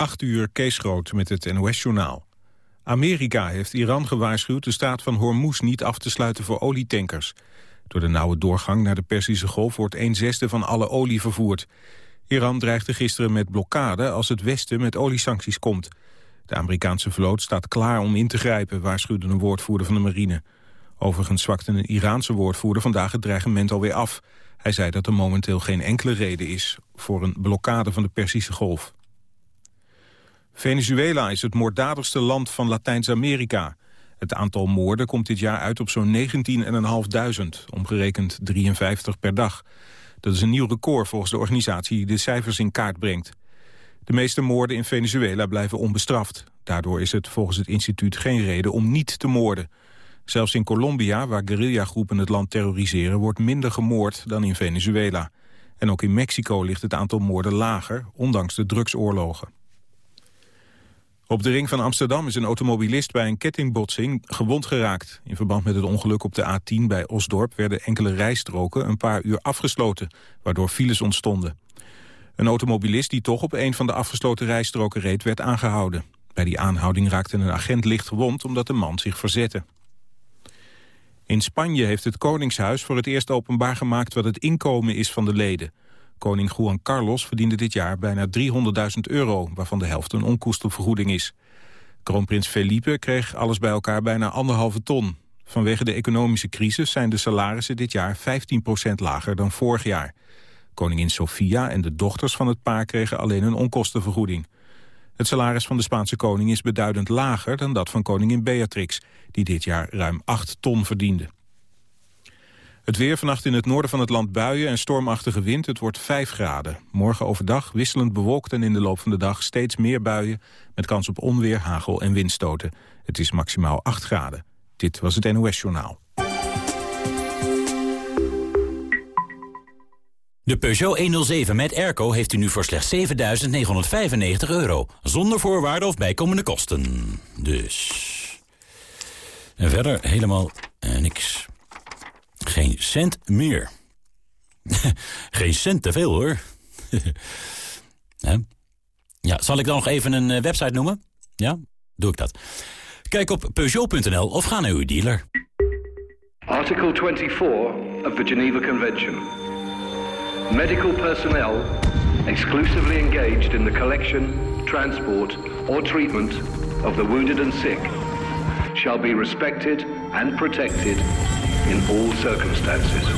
8 uur Kees Groot met het NOS-journaal. Amerika heeft Iran gewaarschuwd de straat van Hormuz niet af te sluiten voor olietankers. Door de nauwe doorgang naar de Persische Golf wordt een zesde van alle olie vervoerd. Iran dreigde gisteren met blokkade als het Westen met oliesancties komt. De Amerikaanse vloot staat klaar om in te grijpen, waarschuwde een woordvoerder van de marine. Overigens zwakte een Iraanse woordvoerder vandaag het dreigement alweer af. Hij zei dat er momenteel geen enkele reden is voor een blokkade van de Persische Golf. Venezuela is het moorddadigste land van Latijns-Amerika. Het aantal moorden komt dit jaar uit op zo'n 19.500, omgerekend 53 per dag. Dat is een nieuw record volgens de organisatie die de cijfers in kaart brengt. De meeste moorden in Venezuela blijven onbestraft. Daardoor is het volgens het instituut geen reden om niet te moorden. Zelfs in Colombia, waar guerrillagroepen het land terroriseren... wordt minder gemoord dan in Venezuela. En ook in Mexico ligt het aantal moorden lager, ondanks de drugsoorlogen. Op de ring van Amsterdam is een automobilist bij een kettingbotsing gewond geraakt. In verband met het ongeluk op de A10 bij Osdorp werden enkele rijstroken een paar uur afgesloten, waardoor files ontstonden. Een automobilist die toch op een van de afgesloten rijstroken reed werd aangehouden. Bij die aanhouding raakte een agent licht gewond omdat de man zich verzette. In Spanje heeft het Koningshuis voor het eerst openbaar gemaakt wat het inkomen is van de leden. Koning Juan Carlos verdiende dit jaar bijna 300.000 euro, waarvan de helft een onkostenvergoeding is. Kroonprins Felipe kreeg alles bij elkaar bijna anderhalve ton. Vanwege de economische crisis zijn de salarissen dit jaar 15% lager dan vorig jaar. Koningin Sofia en de dochters van het paar kregen alleen een onkostenvergoeding. Het salaris van de Spaanse koning is beduidend lager dan dat van koningin Beatrix, die dit jaar ruim 8 ton verdiende. Het weer vannacht in het noorden van het land buien en stormachtige wind. Het wordt 5 graden. Morgen overdag wisselend bewolkt en in de loop van de dag steeds meer buien... met kans op onweer, hagel en windstoten. Het is maximaal 8 graden. Dit was het NOS Journaal. De Peugeot 107 met airco heeft u nu voor slechts 7.995 euro. Zonder voorwaarden of bijkomende kosten. Dus... En verder helemaal eh, niks. Geen cent meer. Geen cent te veel, hoor. ja, zal ik dan nog even een eh, website noemen? Ja, doe ik dat. Kijk op Peugeot.nl of ga naar uw dealer. Article 24 of the Geneva Convention. Medical personnel exclusively engaged in the collection, transport or treatment of the wounded and sick shall be respected and protected in all circumstances.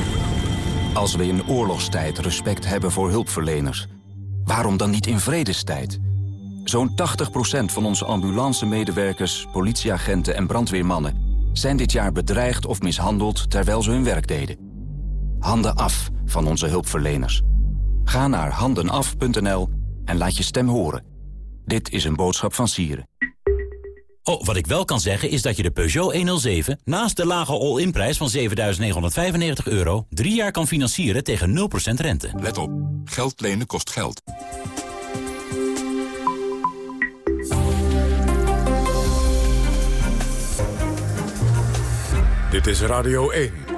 Als we in oorlogstijd respect hebben voor hulpverleners, waarom dan niet in vredestijd? Zo'n 80% van onze ambulance-medewerkers, politieagenten en brandweermannen... zijn dit jaar bedreigd of mishandeld terwijl ze hun werk deden. Handen af van onze hulpverleners. Ga naar handenaf.nl en laat je stem horen. Dit is een boodschap van Sieren. Oh, wat ik wel kan zeggen is dat je de Peugeot 107... naast de lage all-in-prijs van 7.995 euro... drie jaar kan financieren tegen 0% rente. Let op, geld lenen kost geld. Dit is Radio 1.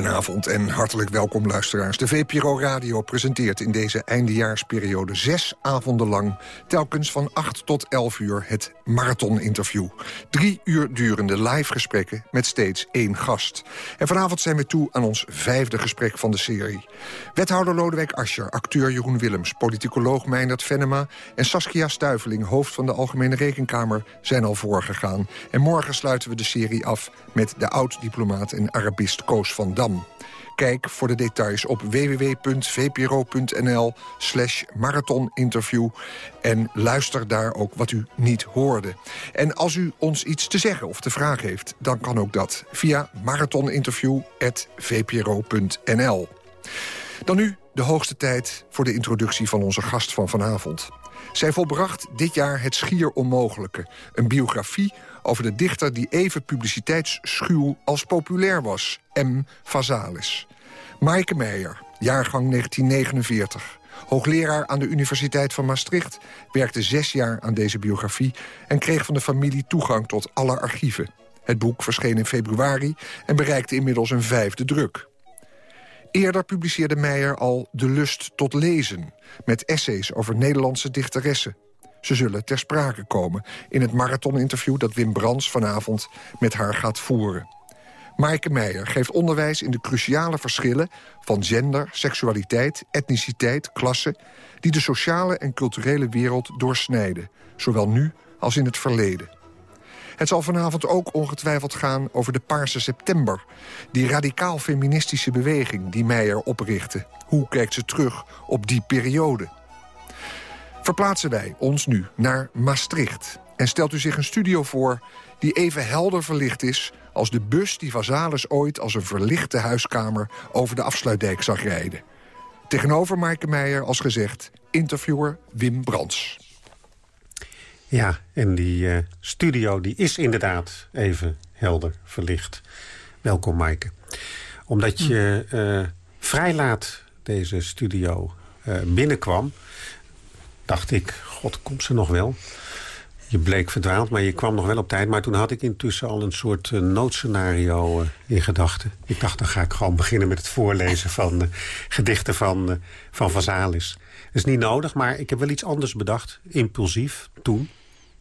Goedenavond en hartelijk welkom luisteraars. De VPRO Radio presenteert in deze eindejaarsperiode zes avonden lang... telkens van 8 tot 11 uur het marathoninterview. Drie uur durende live gesprekken met steeds één gast. En vanavond zijn we toe aan ons vijfde gesprek van de serie. Wethouder Lodewijk Asscher, acteur Jeroen Willems... politicoloog Meindert Venema en Saskia Stuiveling... hoofd van de Algemene Rekenkamer, zijn al voorgegaan. En morgen sluiten we de serie af met de oud-diplomaat en Arabist Koos van Dam. Kijk voor de details op www.vpro.nl slash marathoninterview. En luister daar ook wat u niet hoorde. En als u ons iets te zeggen of te vragen heeft... dan kan ook dat via marathoninterview.vpro.nl. Dan nu de hoogste tijd voor de introductie van onze gast van vanavond. Zij volbracht dit jaar het schier onmogelijke. Een biografie over de dichter die even publiciteitsschuw als populair was. M. Vazalis. Maaike Meijer, jaargang 1949. Hoogleraar aan de Universiteit van Maastricht... werkte zes jaar aan deze biografie... en kreeg van de familie toegang tot alle archieven. Het boek verscheen in februari en bereikte inmiddels een vijfde druk. Eerder publiceerde Meijer al De Lust tot Lezen... met essays over Nederlandse dichteressen. Ze zullen ter sprake komen in het marathoninterview... dat Wim Brands vanavond met haar gaat voeren. Maaike Meijer geeft onderwijs in de cruciale verschillen... van gender, seksualiteit, etniciteit, klasse... die de sociale en culturele wereld doorsnijden. Zowel nu als in het verleden. Het zal vanavond ook ongetwijfeld gaan over de Paarse September. Die radicaal feministische beweging die Meijer oprichtte. Hoe kijkt ze terug op die periode? Verplaatsen wij ons nu naar Maastricht. En stelt u zich een studio voor die even helder verlicht is... als de bus die Vazalis ooit als een verlichte huiskamer... over de afsluitdijk zag rijden. Tegenover Maaike Meijer, als gezegd, interviewer Wim Brands. Ja, en die uh, studio die is inderdaad even helder verlicht. Welkom, Maaike. Omdat je uh, vrij laat deze studio uh, binnenkwam... dacht ik, god, komt ze nog wel? Je bleek verdwaald, maar je kwam nog wel op tijd. Maar toen had ik intussen al een soort noodscenario in gedachten. Ik dacht, dan ga ik gewoon beginnen met het voorlezen van gedichten van, van Vazalis. Dat is niet nodig, maar ik heb wel iets anders bedacht. Impulsief, toen.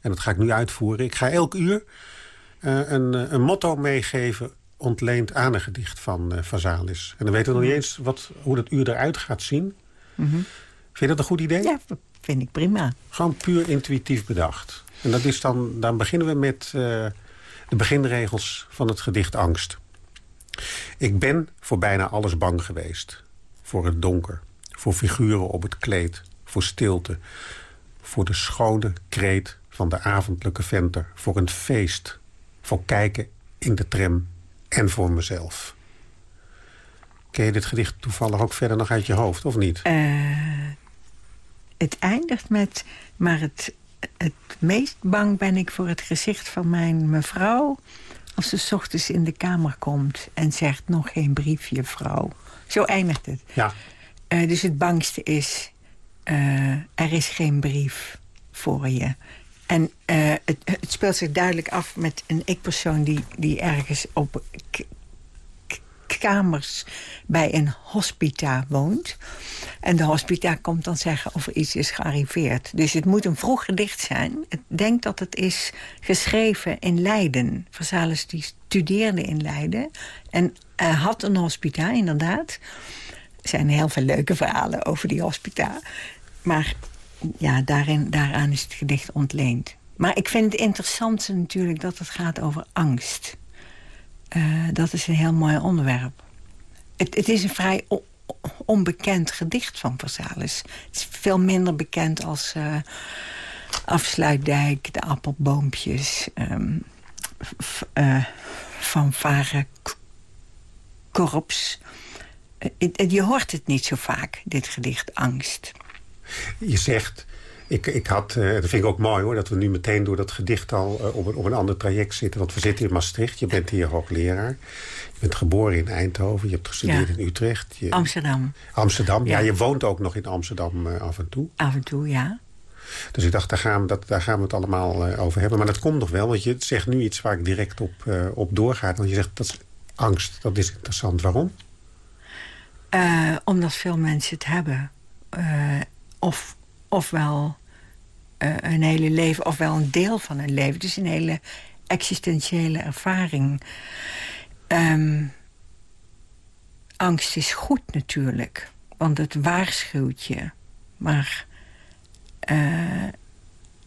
En dat ga ik nu uitvoeren. Ik ga elk uur een, een, motto meegeven ontleend aan een gedicht van Vazalis. En dan weten we nog niet eens wat, hoe dat uur eruit gaat zien. Mm -hmm. Vind je dat een goed idee? Ja, vind ik prima. Gewoon puur intuïtief bedacht. En dat is dan, dan beginnen we met uh, de beginregels van het gedicht Angst. Ik ben voor bijna alles bang geweest. Voor het donker, voor figuren op het kleed, voor stilte... voor de schone kreet van de avondelijke venter. Voor een feest. Voor kijken in de tram. En voor mezelf. Ken je dit gedicht toevallig ook verder nog uit je hoofd, of niet? Uh, het eindigt met... Maar het, het meest bang ben ik voor het gezicht van mijn mevrouw... als ze s ochtends in de kamer komt en zegt... nog geen briefje, vrouw. Zo eindigt het. Ja. Uh, dus het bangste is... Uh, er is geen brief voor je. En uh, het, het, speelt zich duidelijk af met een ik-persoon... Die, die ergens op kamers bij een hospita woont. En de hospita komt dan zeggen of er iets is gearriveerd. Dus het moet een vroeg gedicht zijn. Ik denk dat het is geschreven in Leiden. Versalis die studeerde in Leiden. En uh, had een hospita, inderdaad. Er zijn heel veel leuke verhalen over die hospita. Maar ja, daarin, daaraan is het gedicht ontleend. Maar ik vind het interessante natuurlijk dat het gaat over angst. Uh, dat is een heel mooi onderwerp. Het, het is een vrij onbekend gedicht van Versailles. Het is veel minder bekend als uh, Afsluitdijk, de appelboompjes... Um, uh, van Vare Korps. je hoort het niet zo vaak, dit gedicht Angst. Je zegt, ik, ik had, uh, dat vind ik ook mooi hoor, dat we nu meteen door dat gedicht al uh, op, een, op een ander traject zitten. Want we zitten in Maastricht, je bent hier hoogleraar. Je bent geboren in Eindhoven, je hebt gestudeerd ja. in Utrecht. Je, Amsterdam. Amsterdam, ja. ja. Je woont ook nog in Amsterdam uh, af en toe. Af en toe, ja. Dus ik dacht, daar gaan we, dat, daar gaan we het allemaal over hebben. Maar dat komt nog wel, want je zegt nu iets waar ik direct op, op doorga. Want je zegt, dat is angst, dat is interessant. Waarom? omdat veel mensen het hebben. of ofwel uh, hun hele leven, ofwel een deel van hun leven. Is een hele existentiële ervaring. Um, angst is goed natuurlijk, want het waarschuwt je. Maar uh,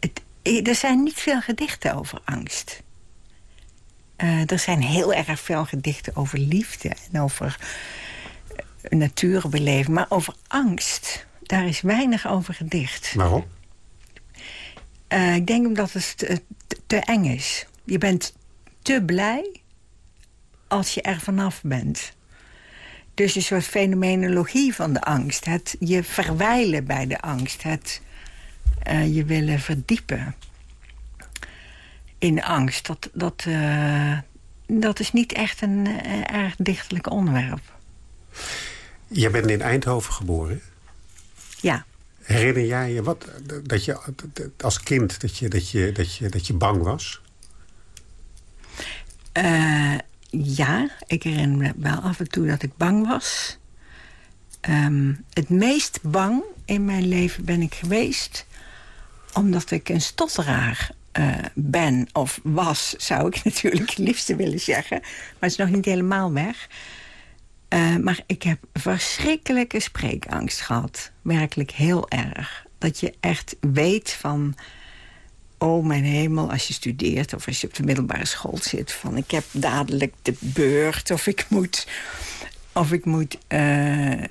het, er zijn niet veel gedichten over angst. Er zijn heel erg veel gedichten over liefde en over natuurbeleving. Maar over angst, daar is weinig over gedicht. Waarom? Uh, ik denk omdat het te, te, eng is. Je bent te blij als je er vanaf bent. Dus een soort fenomenologie van de angst. Het je verwijlen bij de angst. Het uh, je willen verdiepen in angst. Dat, dat, uh, dat is niet echt een erg dichtelijk onderwerp. Jij bent in Eindhoven geboren? Ja. Herinner jij je wat, dat je als kind dat je, dat je, dat je, dat je bang was? Uh, ja, ik herinner me wel af en toe dat ik bang was. Um, het meest bang in mijn leven ben ik geweest... omdat ik een stotteraar uh, ben of was, zou ik natuurlijk het liefste willen zeggen. Maar het is nog niet helemaal weg. Uh, maar ik heb verschrikkelijke spreekangst gehad. Werkelijk heel erg. Dat je echt weet van... oh mijn hemel, als je studeert of als je op de middelbare school zit... van ik heb dadelijk de beurt of ik moet, of ik moet uh,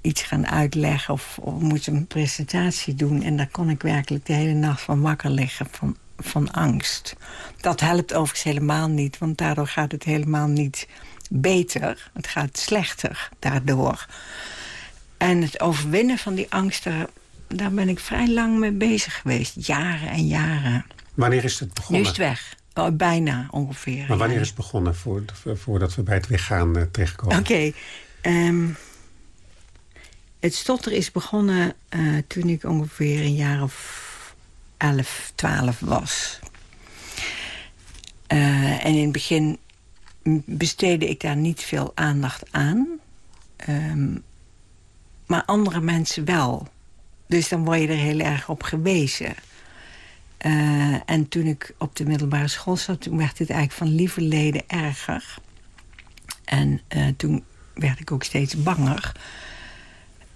iets gaan uitleggen... Of, of moet een presentatie doen. En daar kon ik werkelijk de hele nacht van wakker liggen van, van angst. Dat helpt overigens helemaal niet, want daardoor gaat het helemaal niet beter. Het gaat slechter daardoor. En het overwinnen van die angsten, daar ben ik vrij lang mee bezig geweest. Jaren en jaren. Wanneer is het begonnen? Nu is het weg. Oh, bijna ongeveer. Maar wanneer is het begonnen, voordat we bij het weggaan uh, terechtkomen? Oké. Okay, um, ehm, het stotter is begonnen uh, toen ik ongeveer een jaar of 11, 12 was. Uh, en in het begin besteedde ik daar niet veel aandacht aan. Um, maar andere mensen wel. Dus dan word je er heel erg op gewezen. Uh, en toen ik op de middelbare school zat... toen werd het eigenlijk van lieve leden erger. En uh, toen werd ik ook steeds banger.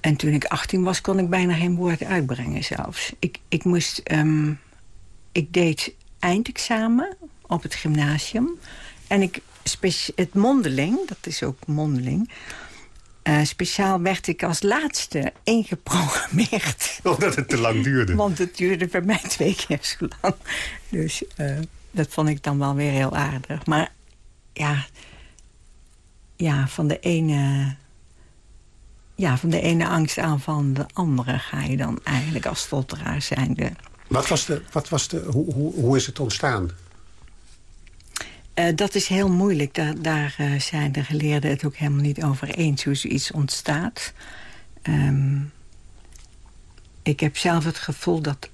En toen ik 18 was, kon ik bijna geen woord uitbrengen zelfs. Ik, ik moest... Um, ik deed eindexamen op het gymnasium. En ik het mondeling, dat is ook mondeling... Uh, speciaal werd ik als laatste ingeprogrammeerd. Omdat het te lang duurde. Want het duurde bij mij twee keer zo lang. Dus uh, dat vond ik dan wel weer heel aardig. Maar ja, ja van de ene... Ja, van de ene angst aan van de andere ga je dan eigenlijk als stotteraar zijnde. Wat was de, wat was de, hoe, hoe, hoe is het ontstaan? Uh, dat is heel moeilijk. Daar, daar uh, zijn de geleerden het ook helemaal niet over eens hoe zoiets ontstaat. Um, ik heb zelf het gevoel dat,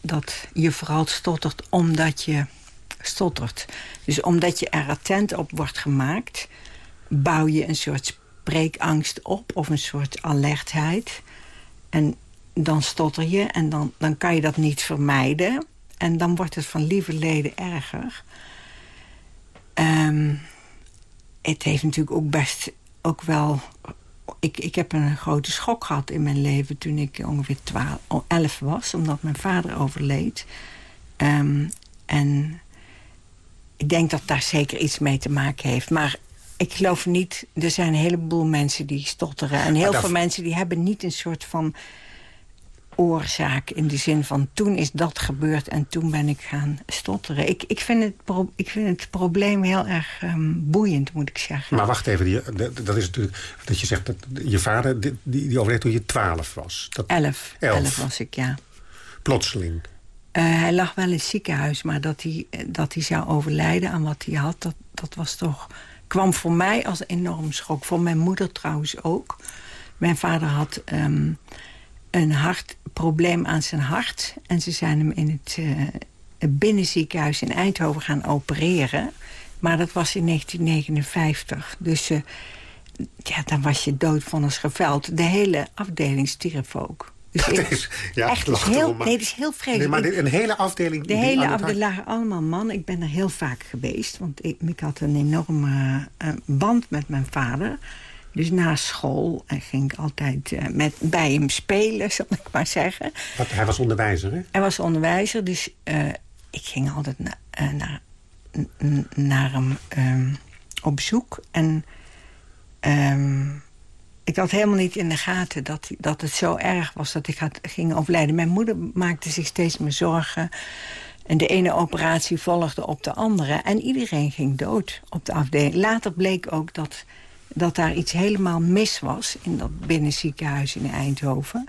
dat je vooral stottert omdat je stottert. Dus omdat je er attent op wordt gemaakt... bouw je een soort spreekangst op of een soort alertheid. En dan stotter je en dan, dan kan je dat niet vermijden. En dan wordt het van lieve leden erger... Um, het heeft natuurlijk ook best ook wel... Ik, ik heb een grote schok gehad in mijn leven toen ik ongeveer 12, 11 was. Omdat mijn vader overleed. Um, en ik denk dat daar zeker iets mee te maken heeft. Maar ik geloof niet... Er zijn een heleboel mensen die stotteren. En heel veel mensen die hebben niet een soort van oorzaak in de zin van toen is dat gebeurd en toen ben ik gaan stotteren. Ik, ik, vind, het ik vind het probleem heel erg um, boeiend, moet ik zeggen. Maar wacht even, die, dat is natuurlijk dat je zegt dat je vader die, die overleed toen je twaalf was. Dat, elf. elf. was ik, ja. Plotseling. Uh, hij lag wel in het ziekenhuis, maar dat hij, dat hij zou overlijden aan wat hij had, dat, dat was toch, kwam voor mij als enorm schok. Voor mijn moeder trouwens ook. Mijn vader had um, een hartprobleem aan zijn hart. En ze zijn hem in het uh, binnenziekenhuis in Eindhoven gaan opereren. Maar dat was in 1959. Dus uh, ja, dan was je doodvonnis geveld. De hele afdeling stierf ook. Dus dat is, ja, echt is heel, nee, dat is heel vreselijk. Nee, maar een hele afdeling... De hele afdeling lagen allemaal mannen. Ik ben er heel vaak geweest. Want ik, ik had een enorme uh, band met mijn vader. Dus na school ging ik altijd uh, met, bij hem spelen, zal ik maar zeggen. Wat, hij was onderwijzer, hè? Hij was onderwijzer, dus uh, ik ging altijd na, uh, naar, naar hem um, op bezoek. En um, ik had helemaal niet in de gaten dat, dat het zo erg was dat ik had, ging overlijden. Mijn moeder maakte zich steeds meer zorgen. En de ene operatie volgde op de andere. En iedereen ging dood op de afdeling. Later bleek ook dat dat daar iets helemaal mis was... in dat binnenziekenhuis in Eindhoven.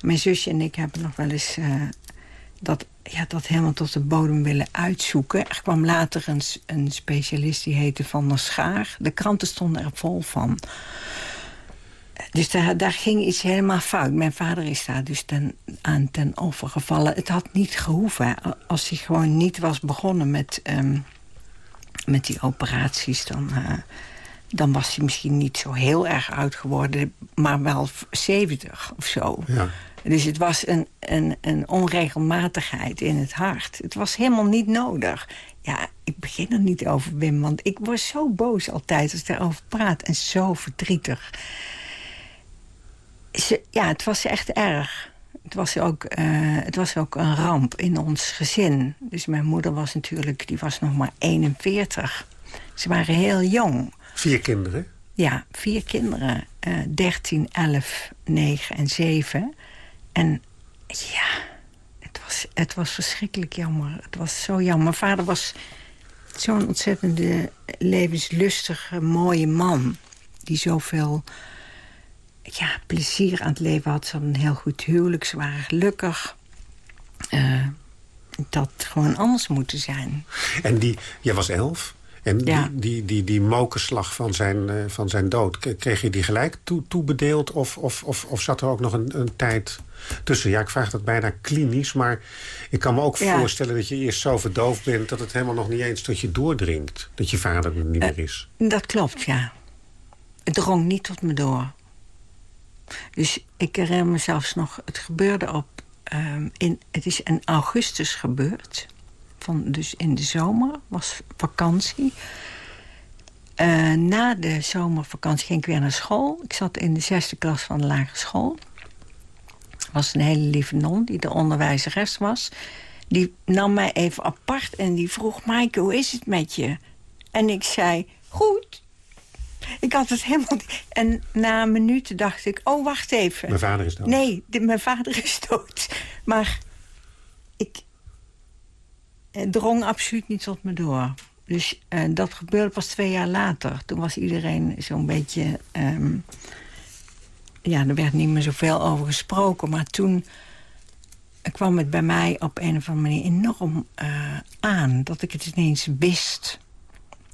Mijn zusje en ik hebben nog wel eens... Uh, dat, ja, dat helemaal tot de bodem willen uitzoeken. Er kwam later een, een specialist die heette Van der Schaar. De kranten stonden er vol van. Dus daar, daar, ging iets helemaal fout. Mijn vader is daar dus ten, aan ten over gevallen. Het had niet gehoeven. Als hij gewoon niet was begonnen met, um, met die operaties... dan, uh, dan was hij misschien niet zo heel erg oud geworden... maar wel 70 of zo. Ja. Dus het was een, een, een onregelmatigheid in het hart. Het was helemaal niet nodig. Ja, ik begin er niet over, Wim, want ik word zo boos altijd als ik daarover praat. En zo verdrietig ja, het was echt erg. Het was, ook, uh, het was ook een ramp in ons gezin. Dus mijn moeder was natuurlijk, die was nog maar 41. Ze waren heel jong. Vier kinderen? Ja, vier kinderen. Uh, 13, 11, 9 en 7. En ja, het was, het was verschrikkelijk jammer. Het was zo jammer. Mijn vader was zo'n ontzettende levenslustige, mooie man. Die zoveel ja, plezier aan het leven had. Ze hadden een heel goed huwelijk, ze waren gelukkig. Uh, dat gewoon anders moeten zijn. En die, jij was elf? En ja. die, die, die, die mokerslag van zijn, uh, van zijn dood, kreeg je die gelijk toe, toebedeeld? Of, of, of, of zat er ook nog een, een tijd tussen? Ja, ik vraag dat bijna klinisch, maar ik kan me ook ja. voorstellen... dat je eerst zo verdoofd bent dat het helemaal nog niet eens tot je doordringt. Dat je vader er niet uh, meer is. Dat klopt, ja. Het drong niet tot me door. Dus ik herinner me zelfs nog, het gebeurde op... Um, in, het is in augustus gebeurd. Van, dus in de zomer was vakantie. Uh, na de zomervakantie ging ik weer naar school. Ik zat in de zesde klas van de lagere school. Was een hele lieve non die de onderwijzeres was. Die nam mij even apart en die vroeg... Maaike, hoe is het met je? En ik zei, goed. Ik had het helemaal En na een minuut dacht ik, oh, wacht even. Mijn vader is dood. Nee, mijn vader is dood. Maar ik drong absoluut niet tot me door. Dus uh, dat gebeurde pas twee jaar later. Toen was iedereen zo'n beetje... Um, ja, er werd niet meer zoveel over gesproken. Maar toen kwam het bij mij op een of andere manier enorm uh, aan. Dat ik het ineens wist.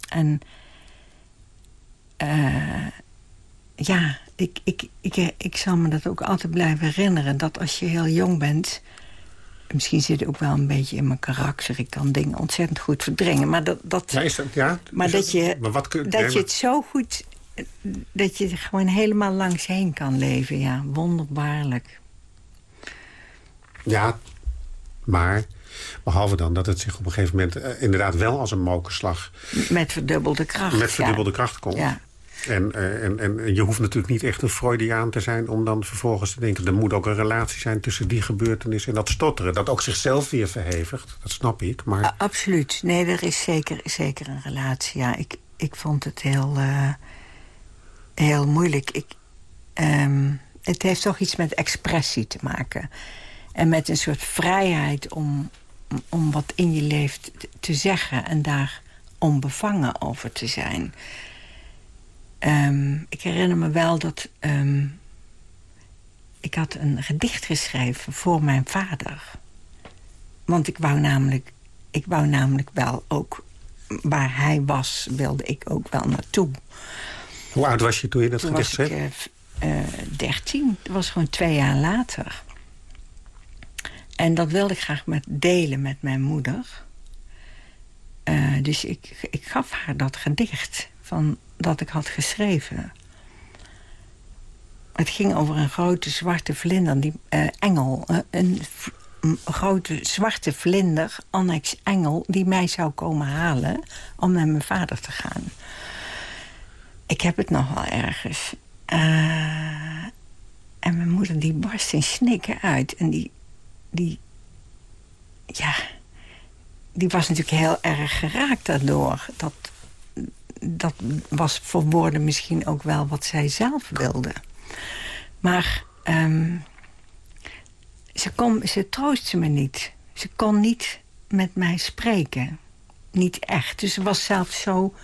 En ja, ik, ik, ik, ik zal me dat ook altijd blijven herinneren. Dat als je heel jong bent... Misschien zit het ook wel een beetje in mijn karakter. Ik kan dingen ontzettend goed verdringen. Maar dat, dat, ja, is dat, ja, maar dat, je, maar wat kun, dat je het zo goed... Dat je er gewoon helemaal langs heen kan leven. Ja, wonderbaarlijk. Ja, maar Behalve dan dat het zich op een gegeven moment uh, inderdaad wel als een mokerslag... Met verdubbelde kracht. Met verdubbelde kracht komt. Ja. En, uh, en, en je hoeft natuurlijk niet echt een Freudiaan te zijn... om dan vervolgens te denken... er moet ook een relatie zijn tussen die gebeurtenis en dat stotteren. Dat ook zichzelf weer verhevigt, dat snap ik. Maar... Absoluut. Nee, er is zeker, zeker een relatie. Ja, ik, ik vond het heel, uh, heel moeilijk. Ik, um, het heeft toch iets met expressie te maken. En met een soort vrijheid om, om wat in je leeft te zeggen... en daar onbevangen over te zijn... Um, ik herinner me wel dat... Um, ik had een gedicht geschreven voor mijn vader. Want ik wou namelijk, ik wou namelijk wel ook... waar hij was, wilde ik ook wel naartoe. Hoe oud was je toen je dat toen gedicht schreef? ik uh, dertien. Dat was gewoon twee jaar later. En dat wilde ik graag met delen met mijn moeder. Uh, dus ik, ik gaf haar dat gedicht van dat ik had geschreven. Het ging over een grote zwarte vlinder, die uh, engel. Uh, een, grote zwarte vlinder, annex engel... die mij zou komen halen om naar mijn vader te gaan. Ik heb het nog wel ergens. Uh, en mijn moeder die barst in snikken uit. En die, die... Ja... Die was natuurlijk heel erg geraakt daardoor. Dat, dat was voor woorden misschien ook wel wat zij zelf wilde. Maar um, ze, kon, ze troostte me niet. Ze kon niet met mij spreken. Niet echt. Dus ze was zelf zo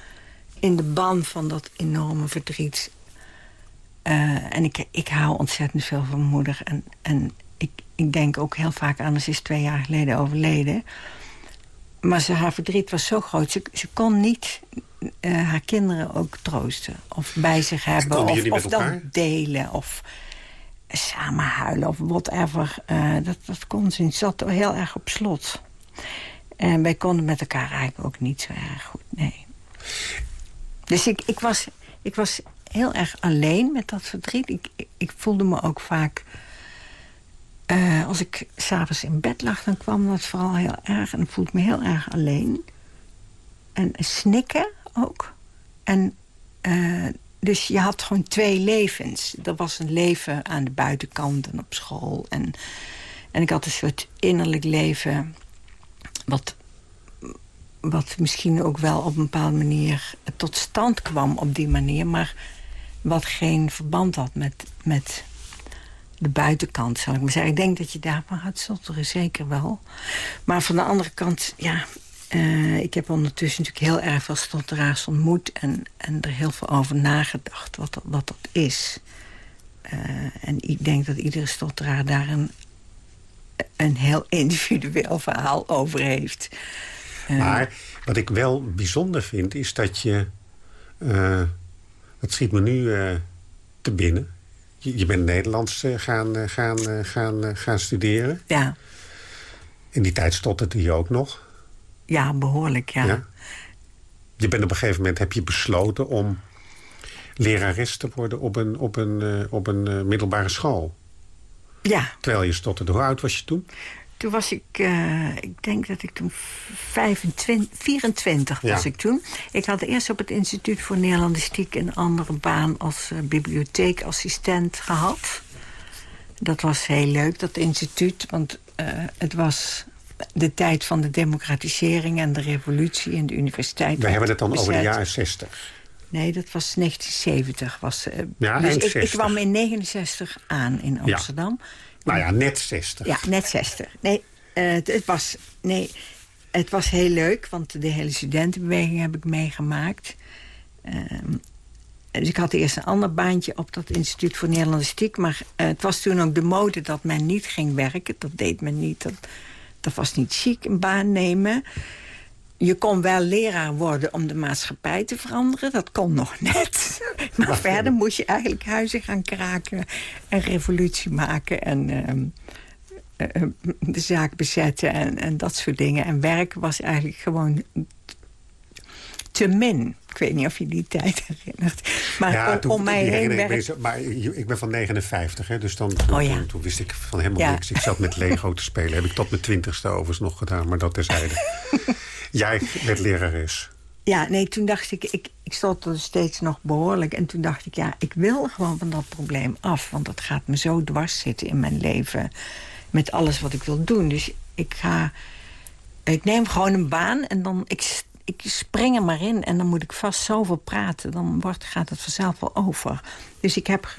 in de ban van dat enorme verdriet. Eh, en ik, ik hou ontzettend veel van moeder. En, en ik, ik denk ook heel vaak aan, ze is twee jaar geleden overleden. Maar ze, haar verdriet was zo groot. Ze, ze kon niet uh, haar kinderen ook troosten. Of bij zich hebben. Of, of dan delen. Of samen huilen. Of whatever. Uh, dat, dat kon ze niet. Ze zat heel erg op slot. En wij konden met elkaar eigenlijk ook niet zo erg goed. Nee. Dus ik, ik, was, ik was heel erg alleen met dat verdriet. Ik, ik voelde me ook vaak... Uh, als ik s'avonds in bed lag, dan kwam dat vooral heel erg. En voelde me heel erg alleen. En snikken ook. En uh, dus je had gewoon twee levens. Er was een leven aan de buitenkant en op school. En, en ik had een soort innerlijk leven... wat wat misschien ook wel op een bepaalde manier tot stand kwam op die manier... maar wat geen verband had met, met de buitenkant, zal ik maar zeggen. Ik denk dat je daarvan gaat stotteren, zeker wel. Maar van de andere kant, ja... Uh, ik heb ondertussen natuurlijk heel erg veel stotteraars ontmoet... en, en er heel veel over nagedacht wat, wat dat is. Uh, en ik denk dat iedere stotteraar daar een, een heel individueel verhaal over heeft. Uh, maar wat ik wel bijzonder vind, is dat je... dat schiet me nu te binnen. Je, bent Nederlands gaan, gaan, gaan, gaan studeren. Ja. In die tijd stotterde je ook nog. Ja, behoorlijk, ja. ja. Je bent op een gegeven moment, heb je besloten om lerares te worden op een, op een, op een middelbare school. Ja. Terwijl je stotterde. Hoe oud was je toen? Toen was ik, uh, ik denk dat ik toen 25, 24 was ja. ik toen. Ik had eerst op het Instituut voor Nederlandistiek een andere baan als bibliotheekassistent gehad. Dat was heel leuk, dat instituut, want het was de tijd van de democratisering en de revolutie in de universiteit. We hebben het dan over de jaren 60. Nee, dat was 1970. Was, ja, dus ik, ik, kwam in 69 aan in Amsterdam. Ja. Nou ja, net 60. Ja, net 60. Nee, uh, het, was, nee, het was heel leuk, want de hele studentenbeweging heb ik meegemaakt. Uh, dus ik had eerst een ander baantje op dat instituut voor Nederlandistiek. Maar uh, het was toen ook de mode dat men niet ging werken. Dat deed men niet. Dat, dat was niet chic, een baan nemen. Je kon wel leraar worden om de maatschappij te veranderen. Dat kon nog net. Maar verder moest je eigenlijk huizen gaan kraken... en revolutie maken en uh, uh, de zaak bezetten en, en dat soort dingen. En werk was eigenlijk gewoon te min. Ik weet niet of je die tijd herinnert. Maar ja, om, toen, om mij heen werk... Maar ik ben van 59, hè, dus dan, toen, oh, ja. toen, toen, wist ik van helemaal ja. niks. Ik zat met Lego te spelen. Heb ik tot mijn twintigste overigens nog gedaan, maar dat terzijde. Jij werd lerares. Ja, nee, toen dacht ik, ik, ik stond er steeds nog behoorlijk. En toen dacht ik, ja, ik wil gewoon van dat probleem af. Want dat gaat me zo dwars zitten in mijn leven. Met alles wat ik wil doen. Dus ik ga... Ik neem gewoon een baan en dan... Ik ik spring er maar in en dan moet ik vast zoveel praten. Dan wordt, gaat het vanzelf wel over. Dus ik heb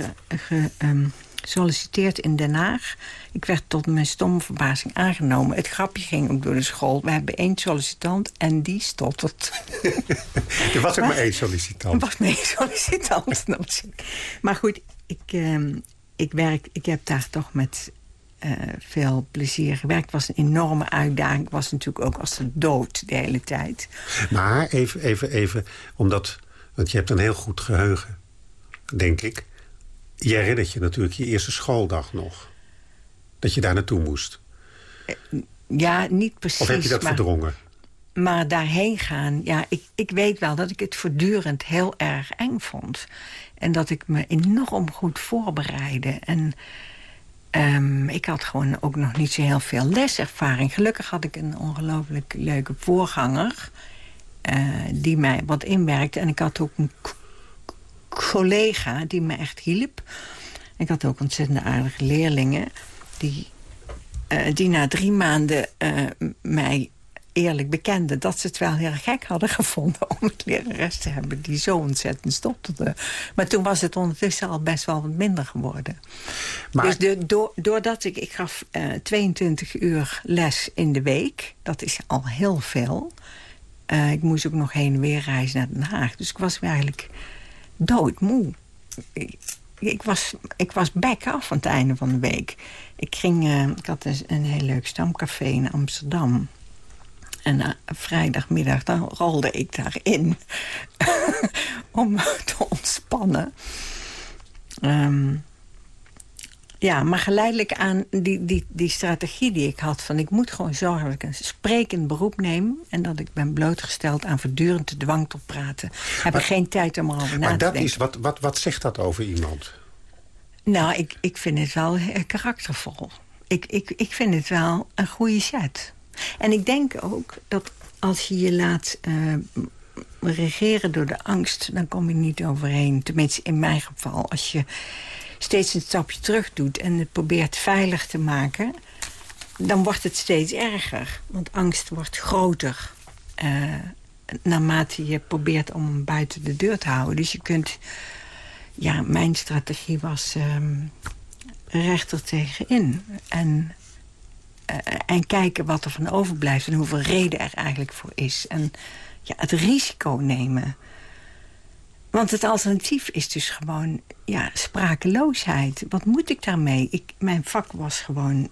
gesolliciteerd ge, um, in Den Haag. Ik werd tot mijn stomme verbazing aangenomen. Het grapje ging ook door de school. We hebben één sollicitant en die stottert. er was ook maar, maar één sollicitant. Er was maar één sollicitant. maar goed, ik, um, ik, werk, ik heb daar toch met uh, veel plezier gewerkt. Het was een enorme uitdaging. Ik was natuurlijk ook als de dood de hele tijd. Maar even, even, even, omdat... Want je hebt een heel goed geheugen, denk ik. Je herinnert je natuurlijk je eerste schooldag nog. Dat je daar naartoe moest. Ja, niet precies. Of heb je dat maar, verdrongen? Maar daarheen gaan, ja, ik, ik weet wel dat ik het voortdurend heel erg eng vond. En dat ik me enorm goed voorbereidde. En Um, ik had gewoon ook nog niet zo heel veel leservaring. Gelukkig had ik een ongelooflijk leuke voorganger... Uh, die mij wat inwerkte. En ik had ook een collega die me echt hielp. Ik had ook ontzettend aardige leerlingen... die, uh, die na drie maanden uh, mij eerlijk bekenden... dat ze het wel heel gek hadden gevonden om een lerares te hebben... die zo ontzettend stotterde. Maar toen was het ondertussen al best wel wat minder geworden. Maar... Dus de, do, doordat ik... Ik gaf uh, 22 uur les in de week. Dat is al heel veel. Eh, ik moest ook nog heen en weer reizen naar Den Haag. Dus ik was eigenlijk doodmoe. Ik, ik was, ik was back af aan het einde van de week. Ik, ging, uh, ik had dus een heel leuk stamcafé in Amsterdam. En uh, vrijdagmiddag dan rolde ik daarin om te ontspannen. Um, ja, maar geleidelijk aan die, die, die strategie die ik had... van ik moet gewoon zorgen dat ik een sprekend beroep neem... en dat ik ben blootgesteld aan voortdurend te dwang tot praten... heb ik geen tijd om erover na te dat denken. Is, wat, wat, wat zegt dat over iemand? Nou, ik, ik vind het wel karaktervol. Ik, ik, ik vind het wel een goede set. En ik denk ook dat als je je laat uh, regeren door de angst... dan kom je niet overheen. Tenminste, in mijn geval. Als je steeds een stapje terug doet... en het probeert veilig te maken... dan wordt het steeds erger. Want angst wordt groter... Uh, naarmate je probeert om buiten de deur te houden. Dus je kunt... Ja, mijn strategie was um, rechter tegenin. En, uh, en kijken wat er van overblijft... en hoeveel reden er eigenlijk voor is. En ja, het risico nemen... Want het alternatief is dus gewoon ja, sprakeloosheid. Wat moet ik daarmee? Ik, mijn vak was gewoon